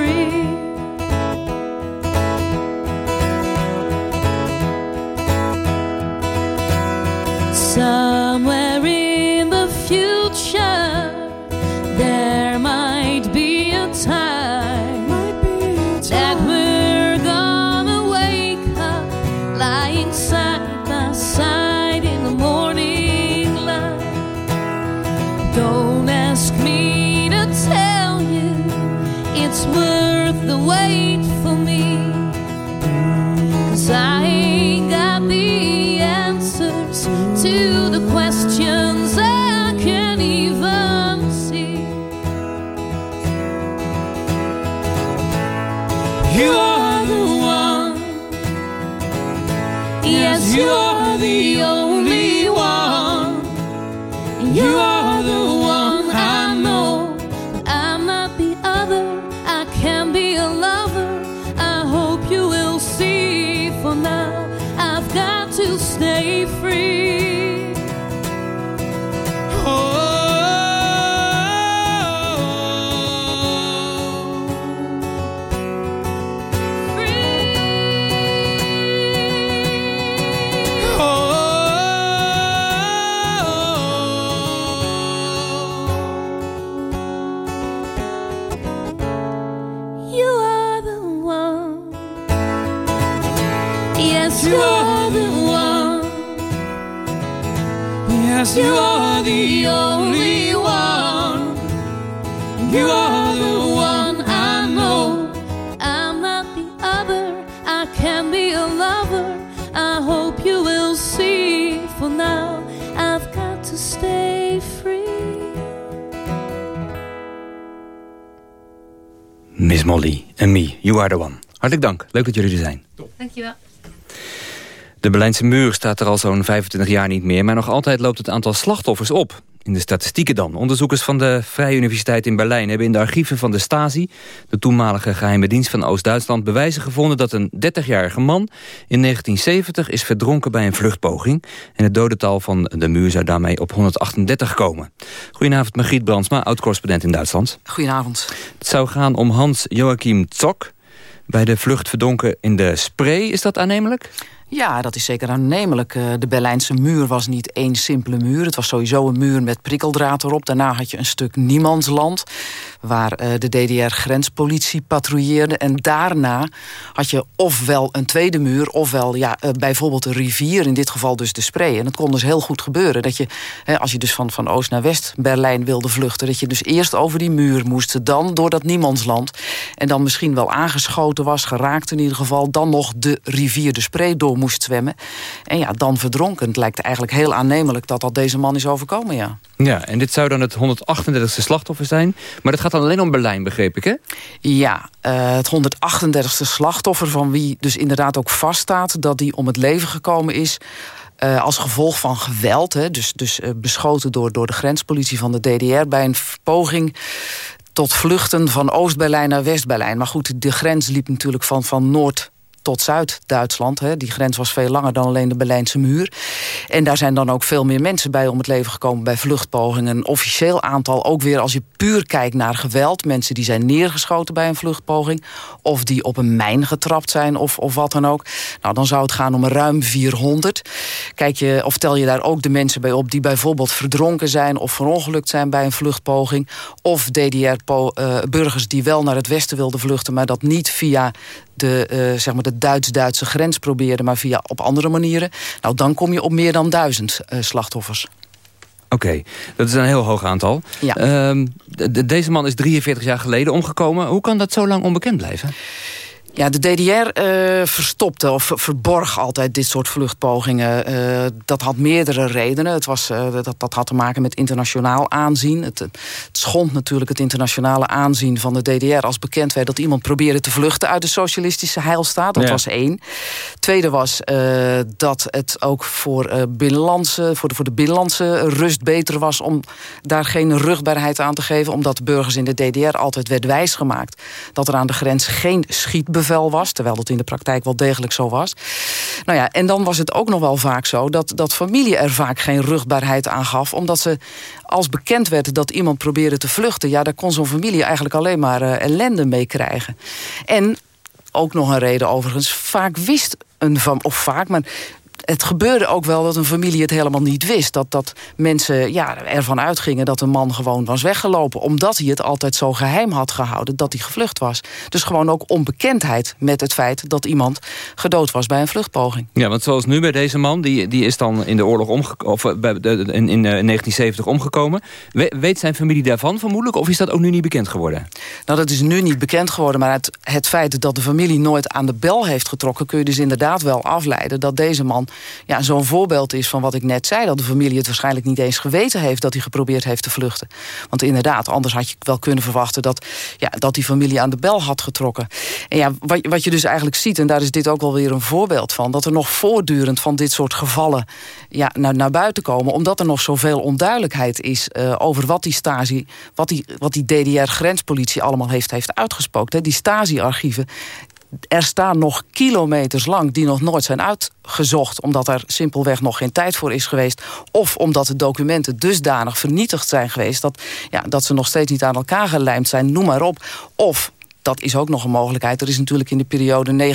Yes, you are the only one. You are
En me, you are the one. Hartelijk dank. Leuk dat jullie er zijn.
Dankjewel.
De Berlijnse muur staat er al zo'n 25 jaar niet meer... maar nog altijd loopt het aantal slachtoffers op. In de statistieken dan. Onderzoekers van de Vrije Universiteit in Berlijn... hebben in de archieven van de Stasi, de toenmalige geheime dienst van Oost-Duitsland... bewijzen gevonden dat een 30-jarige man in 1970 is verdronken bij een vluchtpoging. En het dodental van de muur zou daarmee op 138 komen. Goedenavond, Margriet Brandsma, oud-correspondent in Duitsland.
Goedenavond.
Het zou gaan om Hans Joachim Zok... bij de vlucht verdronken in de Spree. Is dat aannemelijk?
Ja, dat is zeker aannemelijk. Eh, De Berlijnse muur was niet één simpele muur. Het was sowieso een muur met prikkeldraad erop. Daarna had je een stuk niemandsland... waar eh, de DDR-grenspolitie patrouilleerde. En daarna had je ofwel een tweede muur... ofwel ja, eh, bijvoorbeeld een rivier, in dit geval dus de Spree. En het kon dus heel goed gebeuren. Dat je, als je dus van, van oost naar west Berlijn wilde vluchten... dat je dus eerst over die muur moest, dan door dat niemandsland... en dan misschien wel aangeschoten was, geraakt in ieder geval... dan nog de rivier de Spree door moest zwemmen. En ja, dan verdronken. Het lijkt eigenlijk heel aannemelijk dat dat deze man is overkomen, ja.
Ja, en dit zou dan het 138e slachtoffer zijn. Maar dat gaat dan alleen om Berlijn, begreep ik, hè?
Ja, eh, het 138e slachtoffer van wie dus inderdaad ook vaststaat... dat die om het leven gekomen is... eh, als gevolg van geweld, hè, dus, dus eh, beschoten door, door de grenspolitie van de DDR... bij een poging tot vluchten van Oost-Berlijn naar West-Berlijn. Maar goed, de grens liep natuurlijk van, van Noord tot Zuid-Duitsland. Die grens was veel langer dan alleen de Berlijnse muur. En daar zijn dan ook veel meer mensen bij om het leven gekomen... bij vluchtpogingen. Een officieel aantal, ook weer als je puur kijkt naar geweld... mensen die zijn neergeschoten bij een vluchtpoging... of die op een mijn getrapt zijn of, of wat dan ook. Nou, dan zou het gaan om ruim 400. Kijk je, of tel je daar ook de mensen bij op... die bijvoorbeeld verdronken zijn of verongelukt zijn bij een vluchtpoging... of DDR-burgers die wel naar het westen wilden vluchten... maar dat niet via de, eh, zeg maar de Duits-Duitse grens probeerden... maar via op andere manieren. Nou, dan kom je op meer dan duizend eh, slachtoffers.
Oké, dat is een heel hoog aantal.
Ja.
Ehm, de- deze man is 43 jaar geleden omgekomen. Hoe kan dat zo lang onbekend blijven?
Ja, de DDR eh, verstopte of verborg altijd dit soort vluchtpogingen. Eh, dat had meerdere redenen. Het was, eh, dat, dat had te maken met internationaal aanzien. Het, het schond natuurlijk het internationale aanzien van de DDR... als bekend werd dat iemand probeerde te vluchten uit de socialistische heilstaat. Dat
Ja.
was één. Tweede was dat het ook voor, binnenlandse, voor, de, voor de binnenlandse rust beter was... om daar geen rugbaarheid aan te geven... omdat de burgers in de DDR altijd werd wijsgemaakt... dat er aan de grens geen schietbevel was... terwijl dat in de praktijk wel degelijk zo was. Nou ja, en dan was het ook nog wel vaak zo... dat, dat familie er vaak geen rugbaarheid aan gaf... omdat ze, als bekend werd dat iemand probeerde te vluchten... ja, daar kon zo'n familie eigenlijk alleen maar eh, ellende mee krijgen. En ook nog een reden overigens. Vaak wist een van, of vaak, maar het gebeurde ook wel dat een familie het helemaal niet wist. Dat, dat mensen ja, ervan uitgingen dat een man gewoon was weggelopen. Omdat hij het altijd zo geheim had gehouden dat hij gevlucht was. Dus gewoon ook onbekendheid met het feit dat iemand gedood was bij een vluchtpoging.
Ja, want zoals nu bij deze man, die, die is dan in de oorlog omgekomen, of eh, in, in eh, 1970 omgekomen. We- weet zijn familie daarvan vermoedelijk, of is dat ook nu niet bekend geworden?
Nou, dat is nu niet bekend geworden, maar het, het feit dat de familie nooit aan de bel heeft getrokken, kun je dus inderdaad wel afleiden dat deze man ja, zo'n voorbeeld is van wat ik net zei, dat de familie het waarschijnlijk niet eens geweten heeft dat hij geprobeerd heeft te vluchten. Want inderdaad, anders had je wel kunnen verwachten dat, ja, dat die familie aan de bel had getrokken. En ja, wat, wat je dus eigenlijk ziet, en daar is dit ook wel weer een voorbeeld van, dat er nog voortdurend van dit soort gevallen ja, naar, naar buiten komen, omdat er nog zoveel onduidelijkheid is eh, over wat die Stasi, wat die, wat die DDR-grenspolitie allemaal heeft, heeft uitgespookt. Hè. Die Stasi-archieven, er staan nog kilometers lang die nog nooit zijn uitgezocht... omdat er simpelweg nog geen tijd voor is geweest... of omdat de documenten dusdanig vernietigd zijn geweest... dat, ja, dat ze nog steeds niet aan elkaar gelijmd zijn, noem maar op. Of dat is ook nog een mogelijkheid. Er is natuurlijk in de periode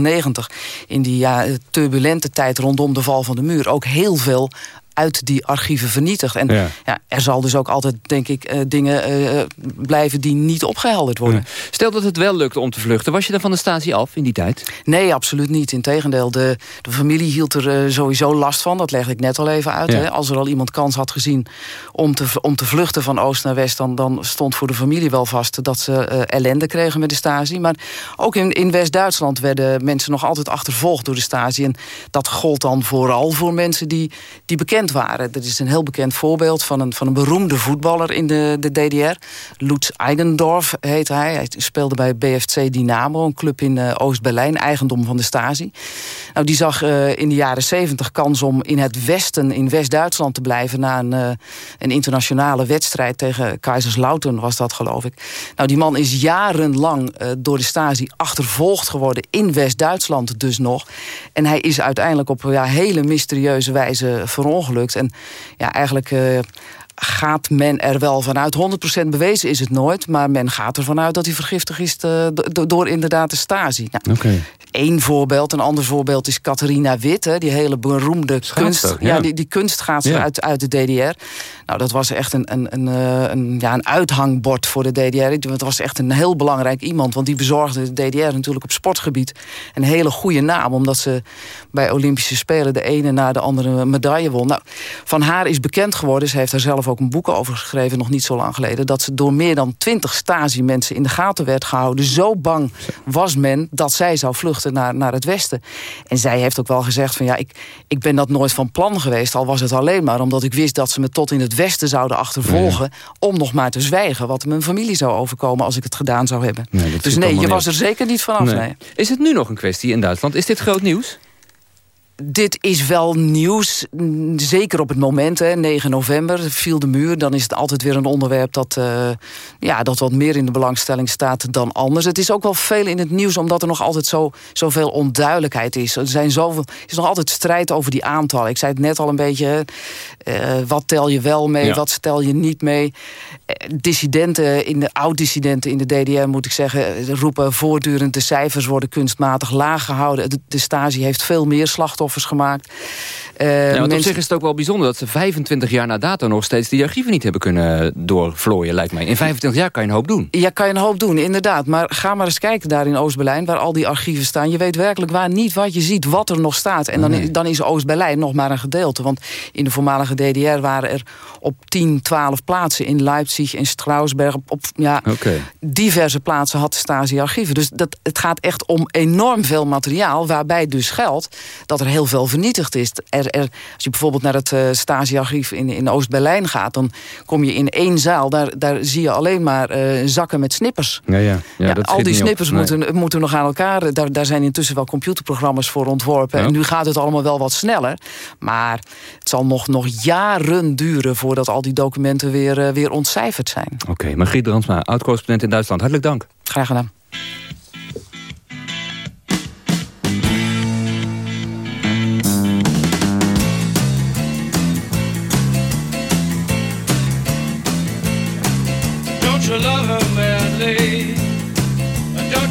89-90... in die ja, turbulente tijd rondom de val van de muur... ook heel veel uit die archieven vernietigd. En
Ja.
ja. er zal dus ook altijd, denk ik, eh, dingen eh, blijven die niet opgehelderd worden.
Stel dat het wel lukt om te vluchten, was je dan van de Stasi af in die tijd?
Nee, absoluut niet. Integendeel, de, de familie hield er eh, sowieso last van. Dat legde ik net al even uit.
Ja.
Hè. Als er al iemand kans had gezien om te, om te vluchten van oost naar west... dan, dan stond voor de familie wel vast dat ze ellende kregen met de Stasi. Maar ook in, in West-Duitsland werden mensen nog altijd achtervolgd door de Stasi. En dat gold dan vooral voor mensen die, die bekend bekend waren. Dat is een heel bekend voorbeeld van een, van een beroemde voetballer in de, de DDR. Lutz Eigendorf heet hij. Hij speelde bij BFC Dynamo, een club in uh, Oost-Berlijn, eigendom van de Stasi. Nou, die zag uh, in de jaren 70 kans om in het westen, in West-Duitsland te blijven... na een, uh, een internationale wedstrijd tegen Kaiserslautern was dat, geloof ik. Nou, die man is jarenlang door de Stasi achtervolgd geworden in West-Duitsland dus nog. En hij is uiteindelijk op ja, hele mysterieuze wijze verongelukt. En ja, eigenlijk uh, gaat men er wel vanuit. 100% bewezen is het nooit, maar men gaat ervan uit dat hij vergiftigd is uh, door inderdaad de Stasi. Nou,
okay.
Eén voorbeeld, een ander voorbeeld is Catharina Witt, hè, die hele beroemde kunst,
ja.
ja. die, die kunstgaatster
Ja.
uit, uit de DDR. Nou, dat was echt een, een, een, eh, een, ja, een uithangbord voor de DDR. Het was echt een heel belangrijk iemand, want die bezorgde de DDR natuurlijk op sportgebied een hele goede naam, omdat ze bij Olympische Spelen de ene na de andere medaille won. Nou, van haar is bekend geworden, ze heeft daar zelf ook een boek over geschreven, nog niet zo lang geleden, dat ze door meer dan twintig Stasi-mensen in de gaten werd gehouden. Zo bang was men dat zij zou vluchten naar, naar het Westen. En zij heeft ook wel gezegd van ja, ik, ik ben dat nooit van plan geweest, al was het alleen maar omdat ik wist dat ze me tot in het Westen zouden achtervolgen, om nog maar te zwijgen wat mijn familie zou overkomen als ik het gedaan zou hebben.
Nee,
dus nee, je was er zeker niet vanaf. Nee.
Is het nu nog een kwestie in Duitsland? Is dit groot nieuws?
Dit is wel nieuws, zeker op het moment, hè, 9 november, viel de muur. Dan is het altijd weer een onderwerp dat, uh, ja, dat wat meer in de belangstelling staat dan anders. Het is ook wel veel in het nieuws, omdat er nog altijd zo, zoveel onduidelijkheid is. Er zijn zoveel, is nog altijd strijd over die aantallen. Ik zei het net al een beetje, uh, wat tel je wel mee,
Ja.
wat tel je niet mee. Uh, dissidenten, in de, oud-dissidenten in de DDR, moet ik zeggen, roepen voortdurend de cijfers worden kunstmatig laag gehouden. De, de Stasi heeft veel meer slachtoffers gemaakt. Uh,
Ja, want op zich is het ook wel bijzonder dat ze 25 jaar na dato nog steeds die archieven niet hebben kunnen doorvlooien, lijkt mij. In 25 jaar kan je een hoop doen.
Ja, kan je een hoop doen, inderdaad. Maar ga maar eens kijken daar in Oost-Berlijn... waar al die archieven staan. Je weet werkelijk waar niet wat je ziet, wat er nog staat. En dan,
Nee.
dan is Oost-Berlijn nog maar een gedeelte. Want in de voormalige DDR waren er op 10, 12 plaatsen... in Leipzig en Strausberg, op, ja, diverse plaatsen had de Stasi archieven. Dus dat, het gaat echt om enorm veel materiaal... waarbij dus geldt dat er heel veel vernietigd is. Er, er, als je bijvoorbeeld naar het eh, Stasi-archief in, in Oost-Berlijn gaat... dan kom je in één zaal, daar, daar zie je alleen maar eh, zakken met snippers.
Ja, ja. ja, dat
al die snippers
Nee.
moeten, moeten nog aan elkaar. eh, Daar, daar zijn intussen wel computerprogramma's voor ontworpen.
Ja.
En nu gaat het allemaal wel wat sneller. Maar het zal nog, nog jaren duren voordat al die documenten weer, weer ontcijferd zijn.
Oké, Margriet Brandsma, oud-correspondent in Duitsland. Hartelijk dank.
Graag gedaan.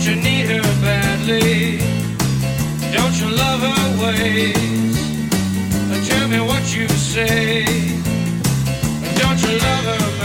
You need her badly? Don't you love her ways? Tell me what you say. Don't you love her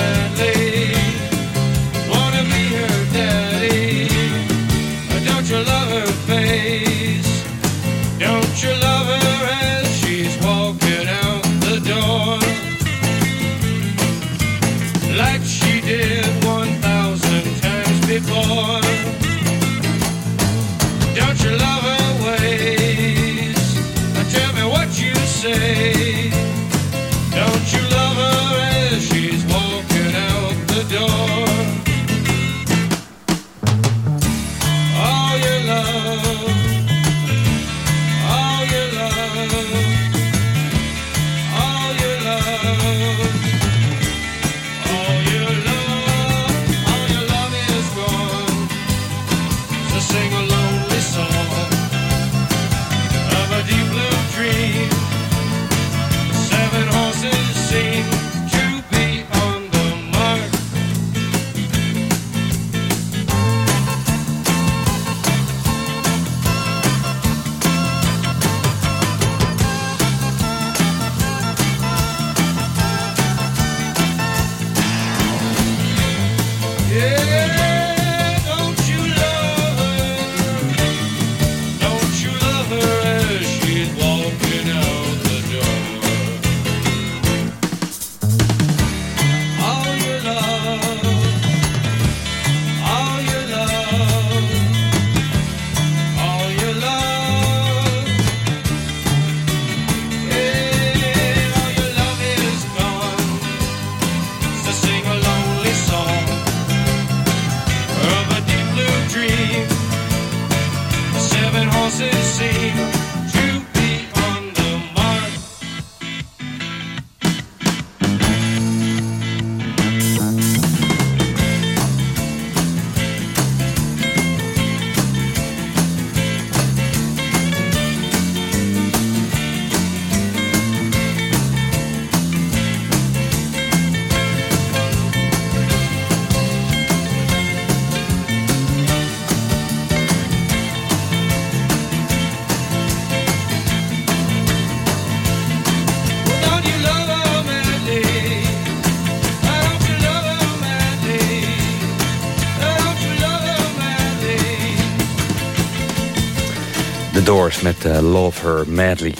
Met eh, Love Her Madly.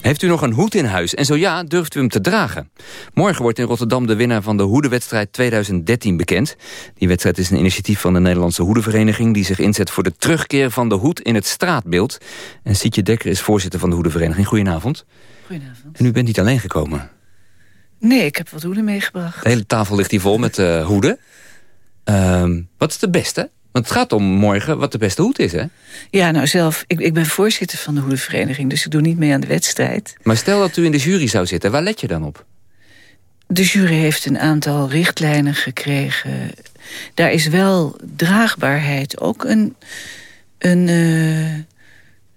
Heeft u nog een hoed in huis? En zo ja, durft u hem te dragen? Morgen wordt in Rotterdam de winnaar van de Hoedenwedstrijd 2013 bekend. Die wedstrijd is een initiatief van de Nederlandse Hoedenvereniging... die zich inzet voor de terugkeer van de hoed in het straatbeeld. En Sietje Dekker is voorzitter van de Hoedenvereniging. Goedenavond.
Goedenavond.
En u bent niet alleen gekomen.
Nee, ik heb wat hoeden meegebracht.
De hele tafel ligt hier vol met eh, hoeden. Ehm, wat is de beste? Want het gaat om morgen wat de beste hoed is, hè?
Ja, nou zelf, ik, ik ben voorzitter van de hoedenvereniging... dus ik doe niet mee aan de wedstrijd.
Maar stel dat u in de jury zou zitten, waar let je dan op?
De jury heeft een aantal richtlijnen gekregen. Daar is wel draagbaarheid ook een... een eh,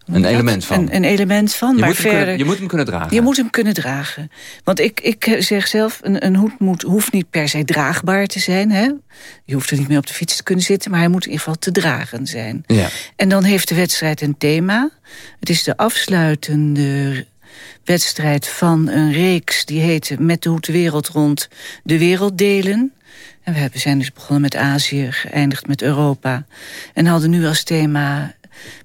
Een element van.
Een, een element van,
je,
maar
moet hem
verder...
kunnen, je moet hem kunnen dragen.
Je moet hem kunnen dragen. Want ik, ik zeg zelf, een, een hoed moet, hoeft niet per se draagbaar te zijn. Hè? Je hoeft er niet meer op de fiets te kunnen zitten... maar hij moet in ieder geval te dragen zijn.
Ja.
En dan heeft de wedstrijd een thema. Het is de afsluitende wedstrijd van een reeks... die heet Met de hoed de wereld rond de werelddelen... En we hebben- zijn dus begonnen met Azië, geëindigd met Europa. En hadden nu als thema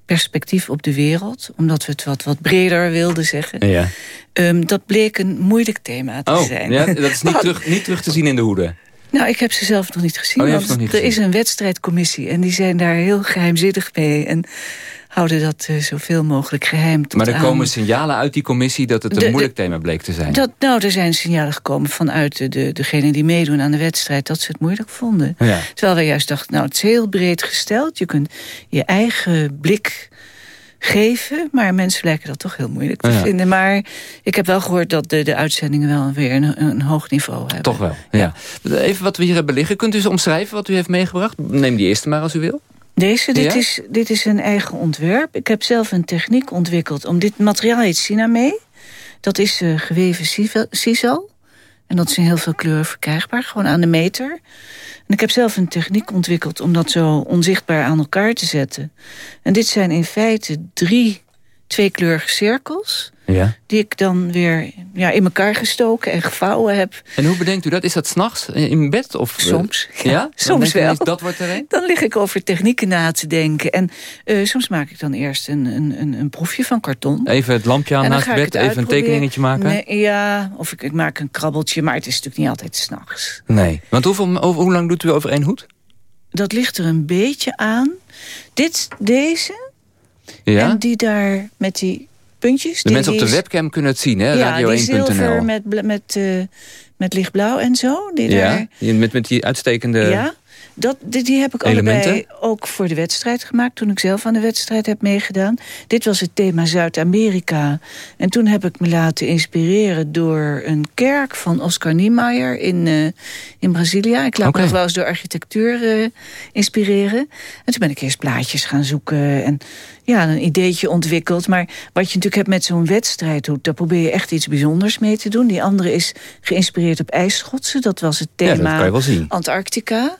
perspectief op de wereld. Omdat we het wat, wat breder wilden zeggen.
Ja.
Ehm, dat bleek een moeilijk thema te
Oh,
zijn.
ja, dat is niet terug, niet terug te zien in de hoeden.
Nou, ik heb ze zelf nog niet gezien.
Oh,
want
ze nog niet
er is een wedstrijdcommissie en die zijn daar heel geheimzinnig mee. En houden dat eh, zoveel mogelijk geheim
Maar er
aan.
komen signalen uit die commissie dat het een
De-
moeilijk thema bleek te zijn.
Dat, nou, er zijn signalen gekomen vanuit de, de, degenen die meedoen aan de wedstrijd... dat ze het moeilijk vonden.
Ja.
Terwijl wij juist dachten, nou, het is heel breed gesteld. Je kunt je eigen blik geven, maar mensen lijken dat toch heel moeilijk te
Ja.
vinden. Maar ik heb wel gehoord dat de, de uitzendingen wel weer een, een hoog niveau hebben.
Toch wel, ja. Even wat we hier hebben liggen. Kunt u eens omschrijven wat u heeft meegebracht? Neem die eerste maar als u wil.
Deze, dit,
Ja?
is, dit is een eigen ontwerp. Ik heb zelf een techniek ontwikkeld om dit materiaal heet Sinamee. Dat is eh, geweven sisal. En dat is in heel veel kleuren verkrijgbaar, gewoon aan de meter. En ik heb zelf een techniek ontwikkeld om dat zo onzichtbaar aan elkaar te zetten. En dit zijn in feite drie tweekleurige cirkels...
Ja.
die ik dan weer ja, in elkaar gestoken en gevouwen heb.
En hoe bedenkt u dat? Is dat s'nachts in bed? Of, eh,
Soms,
Ja?
soms wel.
Dat wordt er een?
Dan lig ik over technieken na te denken. En eh, soms maak ik dan eerst een, een, een, een proefje van karton.
Even het lampje aan naast het bed, even een tekeningetje maken?
Nee, ja, of ik, ik maak een krabbeltje, maar het is natuurlijk niet altijd s'nachts.
Nee. Want hoeveel, over, hoe lang doet u over één hoed?
Dat ligt er een beetje aan. Dit, deze
Ja?
en die daar met die puntjes.
de mensen op de webcam kunnen het zien, hè?
Ja, die
Radio1.nl.
zilver met, met, eh, met lichtblauw en zo. Die daar,
Ja, met, met die uitstekende...
Ja, dat, die, heb ik
Elementen?
allebei ook voor de wedstrijd gemaakt... toen ik zelf aan de wedstrijd heb meegedaan. Dit was het thema Zuid-Amerika. En toen heb ik me laten inspireren door een kerk van Oscar Niemeyer in, eh, in Brazilië. Ik laat
Oké.
me nog wel eens door architectuur eh, inspireren. En toen ben ik eerst plaatjes gaan zoeken en ja, een ideetje ontwikkeld. Maar wat je natuurlijk hebt met zo'n wedstrijdhoed... daar probeer je echt iets bijzonders mee te doen. Die andere is geïnspireerd op ijsschotsen. Dat was het
Ja,
thema
dat kan je wel zien.
Antarctica.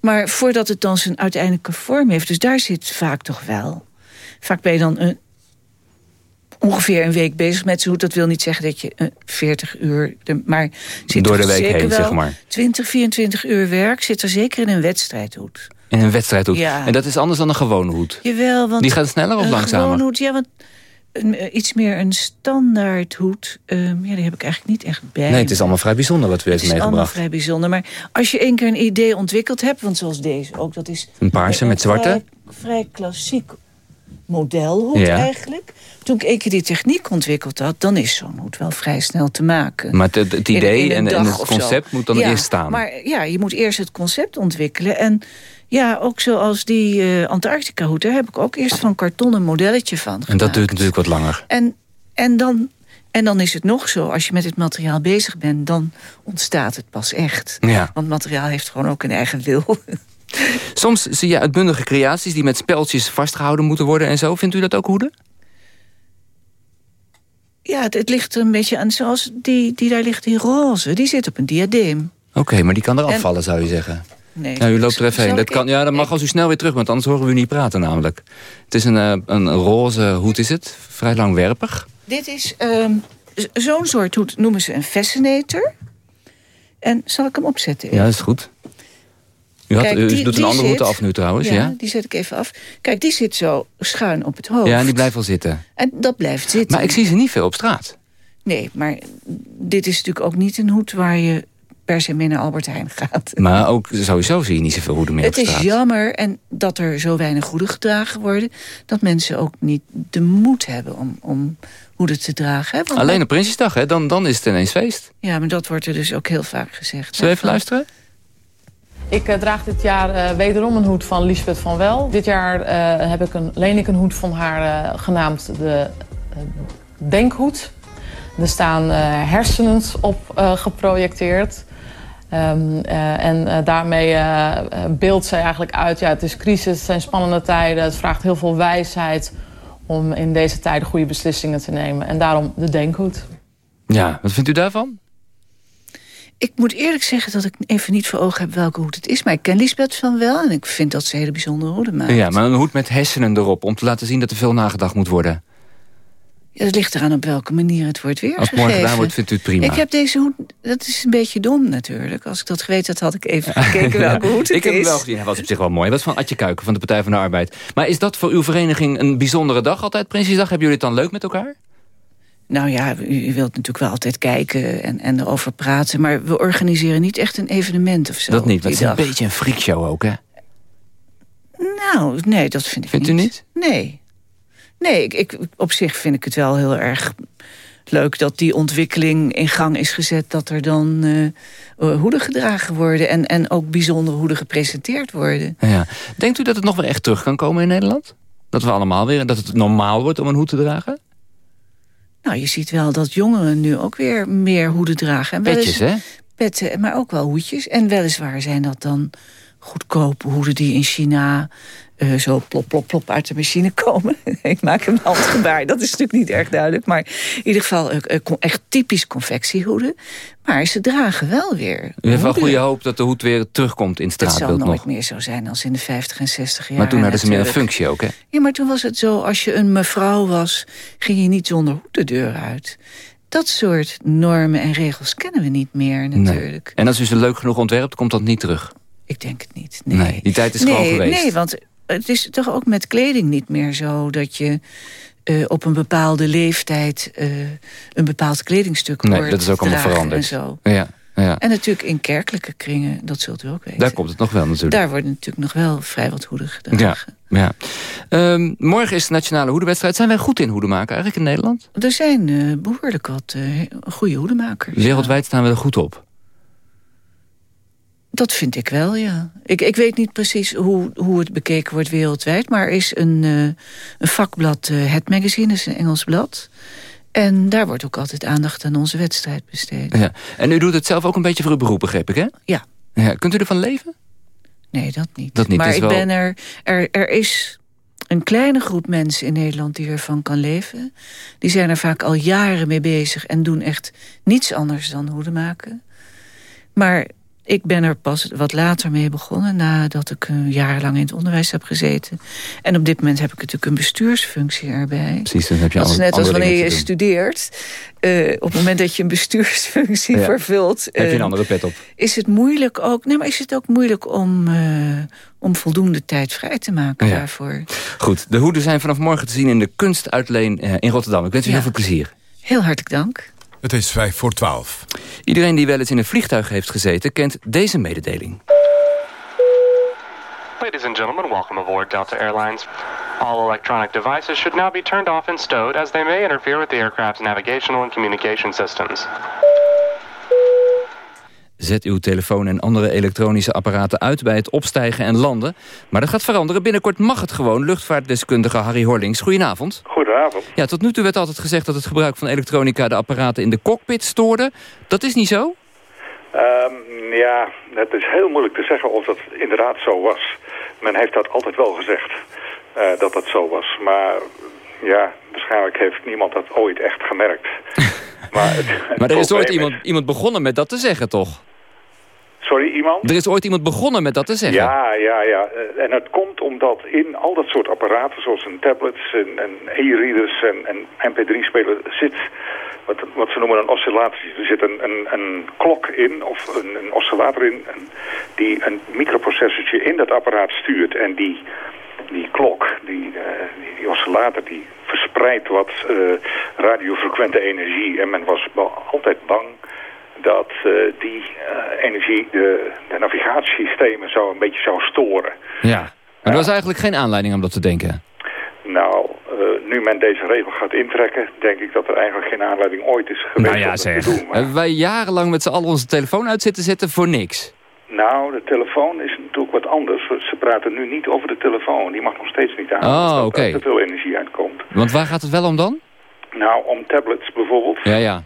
Maar voordat het dan zijn uiteindelijke vorm heeft... dus daar zit vaak toch wel... Vaak ben je dan een, ongeveer een week bezig met hoed. Dat wil niet zeggen dat je eh, 40 uur... De, maar zit
Door de week
zeker
heen,
wel
zeg maar.
20, 24 uur werk zit er zeker in een wedstrijdhoed.
In een wedstrijdhoed.
Ja.
En dat is anders dan een gewone hoed.
Jawel, want...
Die gaat sneller of
een
langzamer?
gewone hoed, ja, want een, eh, iets meer een standaard hoed... ehm, ja, die heb ik eigenlijk niet echt bij
Nee, het is allemaal vrij bijzonder wat u heeft
Het is allemaal
meegebracht.
vrij bijzonder. Maar als je één keer een idee ontwikkeld hebt... want zoals deze ook, dat is...
Een paarse met zwarte?
Vrij, vrij klassiek modelhoed
Ja.
eigenlijk. Toen ik één keer die techniek ontwikkeld had... dan is zo'n hoed wel vrij snel te maken.
Maar het, het- het
In- in
idee en, het concept moet dan
Ja,
eerst staan.
Maar ja, je moet eerst het concept ontwikkelen. En ja, ook zoals die eh, Antarctica-hoed... daar heb ik ook eerst van karton een modelletje van
en dat duurt natuurlijk wat langer.
en, en, dan, en dan is het nog zo, als je met het materiaal bezig bent... dan ontstaat het pas echt.
Ja.
Want materiaal heeft gewoon ook een eigen wil.
Soms zie je uitbundige creaties die met speltjes vastgehouden moeten worden en zo. Vindt u dat ook hoeden?
Ja, het, het ligt er een beetje aan. Zoals die, die daar ligt, die roze, die zit op een diadeem.
Oké, maar die kan eraf
En-
vallen, zou je zeggen.
Nee.
Nou, u loopt er even heen. Dat kan, ja, dat mag als u snel weer terug bent, anders horen we u niet praten namelijk. Het is een, eh, een roze hoed, is het? Vrij langwerpig.
Dit is ehm, zo'n soort hoed, noemen ze een fascinator. En zal ik hem opzetten?
Ja, dat is goed. U, had,
Kijk,
u
die-
doet een andere hoed af nu trouwens, ja?
die zet ik even af. Kijk, die zit zo schuin op het hoofd.
Ja, en die blijft wel zitten.
En dat blijft zitten.
Maar ik zie ze niet veel op straat.
Nee, maar dit is natuurlijk ook niet een hoed waar je per se mee naar Albert Heijn gaat.
Maar ook sowieso zie je niet zoveel hoeden meer
Het
op
is jammer en dat er zo weinig hoeden gedragen worden... dat mensen ook niet de moed hebben om, om hoeden te dragen. Hè? Want
Alleen op Prinsjesdag, hè? Dan, dan is het ineens feest.
Ja, maar dat wordt er dus ook heel vaak gezegd.
Zullen we even
van-
luisteren?
Ik eh, draag dit jaar eh, wederom een hoed van Lisbeth van Wel. Dit jaar eh, heb ik een, leen ik een hoed van haar eh, genaamd de Denkhoed. Er staan eh, hersenen op eh, geprojecteerd. Ehm, eh, en eh, daarmee eh, eh, beeldt zij eigenlijk uit... ja, het is crisis, het zijn spannende tijden... het vraagt heel veel wijsheid om in deze tijden goede beslissingen te nemen. En daarom de Denkhoed.
Ja, wat vindt u daarvan?
Ik moet eerlijk zeggen dat ik even niet voor ogen heb welke hoed het is. Maar ik ken Lisbeth van wel en ik vind dat ze hele bijzondere hoeden maakt.
Ja, maar een hoed met hersenen erop, om te laten zien dat er veel nagedacht moet worden.
Ja, het ligt eraan op welke manier het wordt
Als
weergegeven.
het morgen gedaan wordt, vindt u het prima.
Ik heb deze hoed... Dat is een beetje dom natuurlijk. Als ik dat geweten had, had ik even gekeken welke
Ja,
hoed het
ik heb wel gezien, hij was op zich wel mooi. Dat was van Adje Kuiken van de Partij van de Arbeid. Maar is dat voor uw vereniging een bijzondere dag altijd, Prinsjesdag? Hebben jullie het dan leuk met elkaar?
Nou ja, u, wilt natuurlijk wel altijd kijken en, en erover praten. Maar we organiseren niet echt een evenement of zo.
dat niet, dat is een beetje een freakshow ook, hè?
Nou, nee, dat vind ik
Vindt
niet.
u niet?
Nee. Nee, ik, ik, op zich vind ik het wel heel erg leuk dat die ontwikkeling in gang is gezet. Dat er dan eh, hoeden gedragen worden en, en ook bijzondere hoeden gepresenteerd worden.
Ja. Denkt u dat het nog weer echt terug kan komen in Nederland? Dat we allemaal weer, dat het normaal wordt om een hoed te dragen?
Nou, je ziet wel dat jongeren nu ook weer meer hoeden dragen. En wel
Petjes, hè?
Petten, maar ook wel hoedjes. En weliswaar zijn dat dan goedkope hoeden die in China... eh, zo plop, plop, plop uit de machine komen. ik maak een handgebaar, dat is natuurlijk niet erg duidelijk. Maar in ieder geval eh, eh, echt typisch confectiehoeden. Maar ze dragen wel weer
U heeft wel goede hoop dat de hoed weer terugkomt in het
Het zal
straatbeeld
nooit
nog.
meer zo zijn als in de 50 en 60 jaar.
Maar toen hadden ze meer een functie ook, hè?
Ja, maar toen was het zo, als je een mevrouw was... ging je niet zonder hoed de deur uit. Dat soort normen en regels kennen we niet meer natuurlijk.
Nee. En als u ze leuk genoeg ontwerpt, komt dat niet terug?
Ik denk het niet.
Nee, die tijd is
nee,
gewoon geweest.
Nee, want het is toch ook met kleding niet meer zo... dat je eh, op een bepaalde leeftijd eh, een bepaald kledingstuk
Nee,
hoort
dat is ook allemaal veranderd.
En, zo.
Ja, ja.
en natuurlijk in kerkelijke kringen, dat zult u ook weten.
Daar komt het nog wel natuurlijk.
Daar worden natuurlijk nog wel vrij wat hoeden gedragen.
Ja, ja. Ehm, morgen is de Nationale Hoedenwedstrijd. Zijn wij goed in hoeden maken eigenlijk in Nederland?
Er zijn eh, behoorlijk wat goede hoedenmakers.
Wereldwijd staan we er goed op.
Dat vind ik wel, ja. Ik, ik weet niet precies hoe, hoe het bekeken wordt wereldwijd... maar er is een, eh, een vakblad, eh, Het Magazine, is een Engels blad... En daar wordt ook altijd aandacht aan onze wedstrijd besteed.
Ja. En u doet het zelf ook een beetje voor uw beroep, begreep ik, hè?
Ja.
ja. Kunt u ervan leven?
Nee, dat niet.
Dat niet,
maar ik
wel-
ben er, er... Er is een kleine groep mensen in Nederland die ervan kan leven. Die zijn er vaak al jaren mee bezig... en doen echt niets anders dan hoeden maken. Maar ik ben er pas wat later mee begonnen... nadat ik eh, jarenlang in het onderwijs heb gezeten. En op dit moment heb ik natuurlijk een bestuursfunctie erbij.
Precies, dan heb je
Dat is net als wanneer je studeert. Eh, op het moment dat je een bestuursfunctie
Ja.
vervult...
Heb je een
eh,
andere pet op?
is het moeilijk ook, nee, maar is het ook moeilijk om, eh, om voldoende tijd vrij te maken
Ja.
daarvoor?
Goed, de hoeden zijn vanaf morgen te zien in de kunstuitleen in Rotterdam. Ik wens u
Ja.
heel veel plezier.
Heel hartelijk dank.
Het is vijf voor twaalf.
Iedereen die wel eens in een vliegtuig heeft gezeten... kent deze mededeling.
Ladies and gentlemen, welcome aboard Delta Airlines.
All electronic devices should now be turned off and stowed as they may interfere with the aircraft's navigational and communication systems.
Zet uw telefoon en andere elektronische apparaten uit bij het opstijgen en landen. Maar dat gaat veranderen. Binnenkort mag het gewoon. Luchtvaartdeskundige Harry Horlings. Goedenavond.
Goedenavond.
Ja, tot nu toe werd altijd gezegd dat het gebruik van elektronica de apparaten in de cockpit stoorde. Dat is niet zo?
Ehm, ja, het is heel moeilijk te zeggen of dat inderdaad zo was. Men heeft dat altijd wel gezegd, eh, dat dat zo was. Maar ja, waarschijnlijk heeft niemand dat ooit echt gemerkt. maar het, het
Maar er is ooit iemand, iemand begonnen met dat te zeggen, toch?
Sorry, iemand?
Er is ooit iemand begonnen met dat te zeggen.
Ja, ja, ja. Eh, En het komt omdat in al dat soort apparaten, zoals een tablets en, en e-readers en, en mp3-speler, zit wat, wat ze noemen een oscillatie. Er zit een, een, een klok in, of een, een oscillator in, die een microprocessortje in dat apparaat stuurt. En die, die klok, die, eh, die, die oscillator, die verspreidt wat eh, radiofrequente energie. En men was altijd bang dat eh, die eh, energie de, de navigatiesystemen zo een beetje zou storen.
Ja. Maar er was eigenlijk geen aanleiding om dat te denken.
Nou, eh, nu men deze regel gaat intrekken, denk ik dat er eigenlijk geen aanleiding ooit is geweest
nou ja,
om dat
zeg.
te doen.
Hebben wij jarenlang met z'n allen onze telefoon uit zitten zetten voor niks?
Nou, de telefoon is natuurlijk wat anders. Ze praten nu niet over de telefoon. Die mag nog steeds niet aan.
Oh,
er te veel energie uitkomt.
Want waar gaat het wel om dan?
Nou, om tablets bijvoorbeeld.
Ja, ja.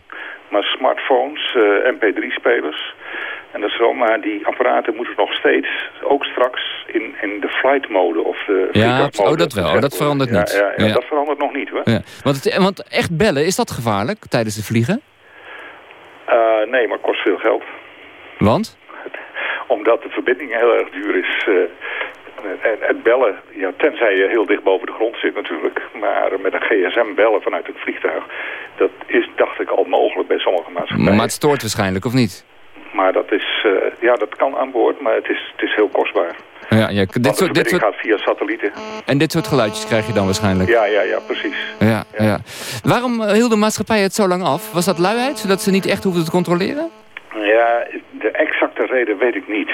Maar smartphones, eh, mp3-spelers. En dat is wel, maar die apparaten moeten nog steeds, ook straks, in, in de flight mode of de
Ja, oh, dat wel.
gezet
Dat verandert niet.
Ja, ja, ja,
Ja.
dat verandert nog niet hoor.
Ja. Want, het, want echt bellen, is dat gevaarlijk tijdens het vliegen?
Eh, nee, maar kost veel geld.
Want?
Omdat de verbinding heel erg duur is. eh, en het bellen, ja, tenzij je heel dicht boven de grond zit natuurlijk. Maar met een gsm bellen vanuit het vliegtuig, dat is, dacht ik, al mogelijk bij sommige maatschappijen.
Maar het stoort waarschijnlijk, of niet?
Maar dat is, eh, ja, dat kan aan boord, maar het is, het is heel kostbaar.
Ja, ja, dit
de
soort, dit soort,
gaat via satellieten.
en dit soort geluidjes krijg je dan waarschijnlijk.
Ja, ja, ja, precies.
Ja, ja. Waarom eh, hielden maatschappijen het zo lang af? Was dat luiheid, zodat ze niet echt hoefden te controleren?
Ja, de exacte reden weet ik niet.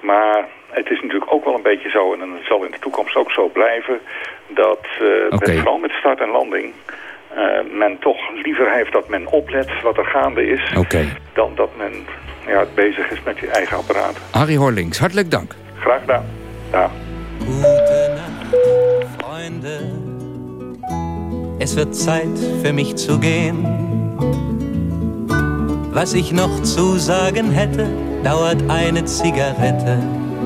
Maar het is natuurlijk ook wel een beetje zo, en het zal in de toekomst ook zo blijven, dat eh,
Oké.
met, vooral met start en landing eh, men toch liever heeft dat men oplet wat er gaande is, dan dat men ja, bezig is met je eigen apparaat.
Harry Horlings, hartelijk dank.
Graag gedaan. Ja.
Freunde. Es wird Zeit für mich zu gehen. Was ich noch zu sagen hätte, dauert eine Zigarette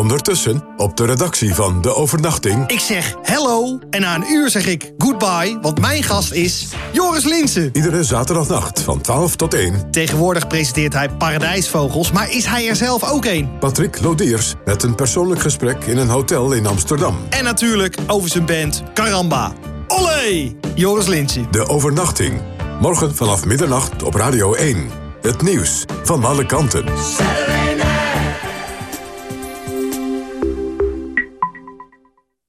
Ondertussen op de redactie van De Overnachting...
Ik zeg hello en na een uur zeg ik goodbye, want mijn gast is Joris Linsen.
Iedere zaterdagnacht van 12 tot 1.
Tegenwoordig presenteert hij Paradijsvogels, maar is hij er zelf ook een?
Patrick Lodiers met een persoonlijk gesprek in een hotel in Amsterdam.
En natuurlijk over zijn band Caramba. Olé! Joris Linsen.
De Overnachting. Morgen vanaf middernacht op Radio 1. Het nieuws van alle kanten.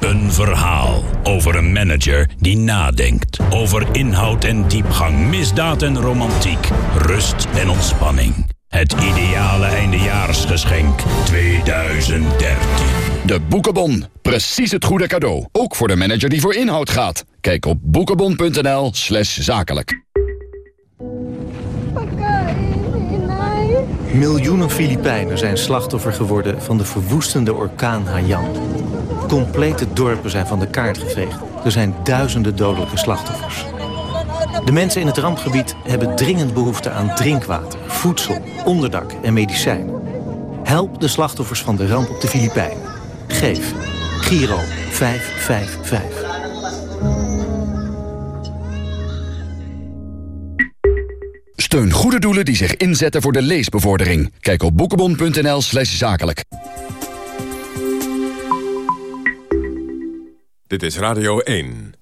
Een verhaal over een manager die nadenkt. Over inhoud en diepgang, misdaad en romantiek, rust en ontspanning. Het ideale eindejaarsgeschenk 2013.
De Boekenbon. Precies het goede cadeau. Ook voor de manager die voor inhoud gaat. Kijk op boekenbon.nl slash zakelijk.
Miljoenen Filipijnen zijn slachtoffer geworden van de verwoestende orkaan Haiyan. Complete dorpen zijn van de kaart geveegd. Er zijn duizenden dodelijke slachtoffers. De mensen in het rampgebied hebben dringend behoefte aan drinkwater, voedsel, onderdak en medicijnen. Help de slachtoffers van de ramp op de Filipijnen. Geef Giro 555.
Steun goede doelen die zich inzetten voor de leesbevordering. Kijk op boekenbon.nl slash zakelijk.
Dit is Radio 1.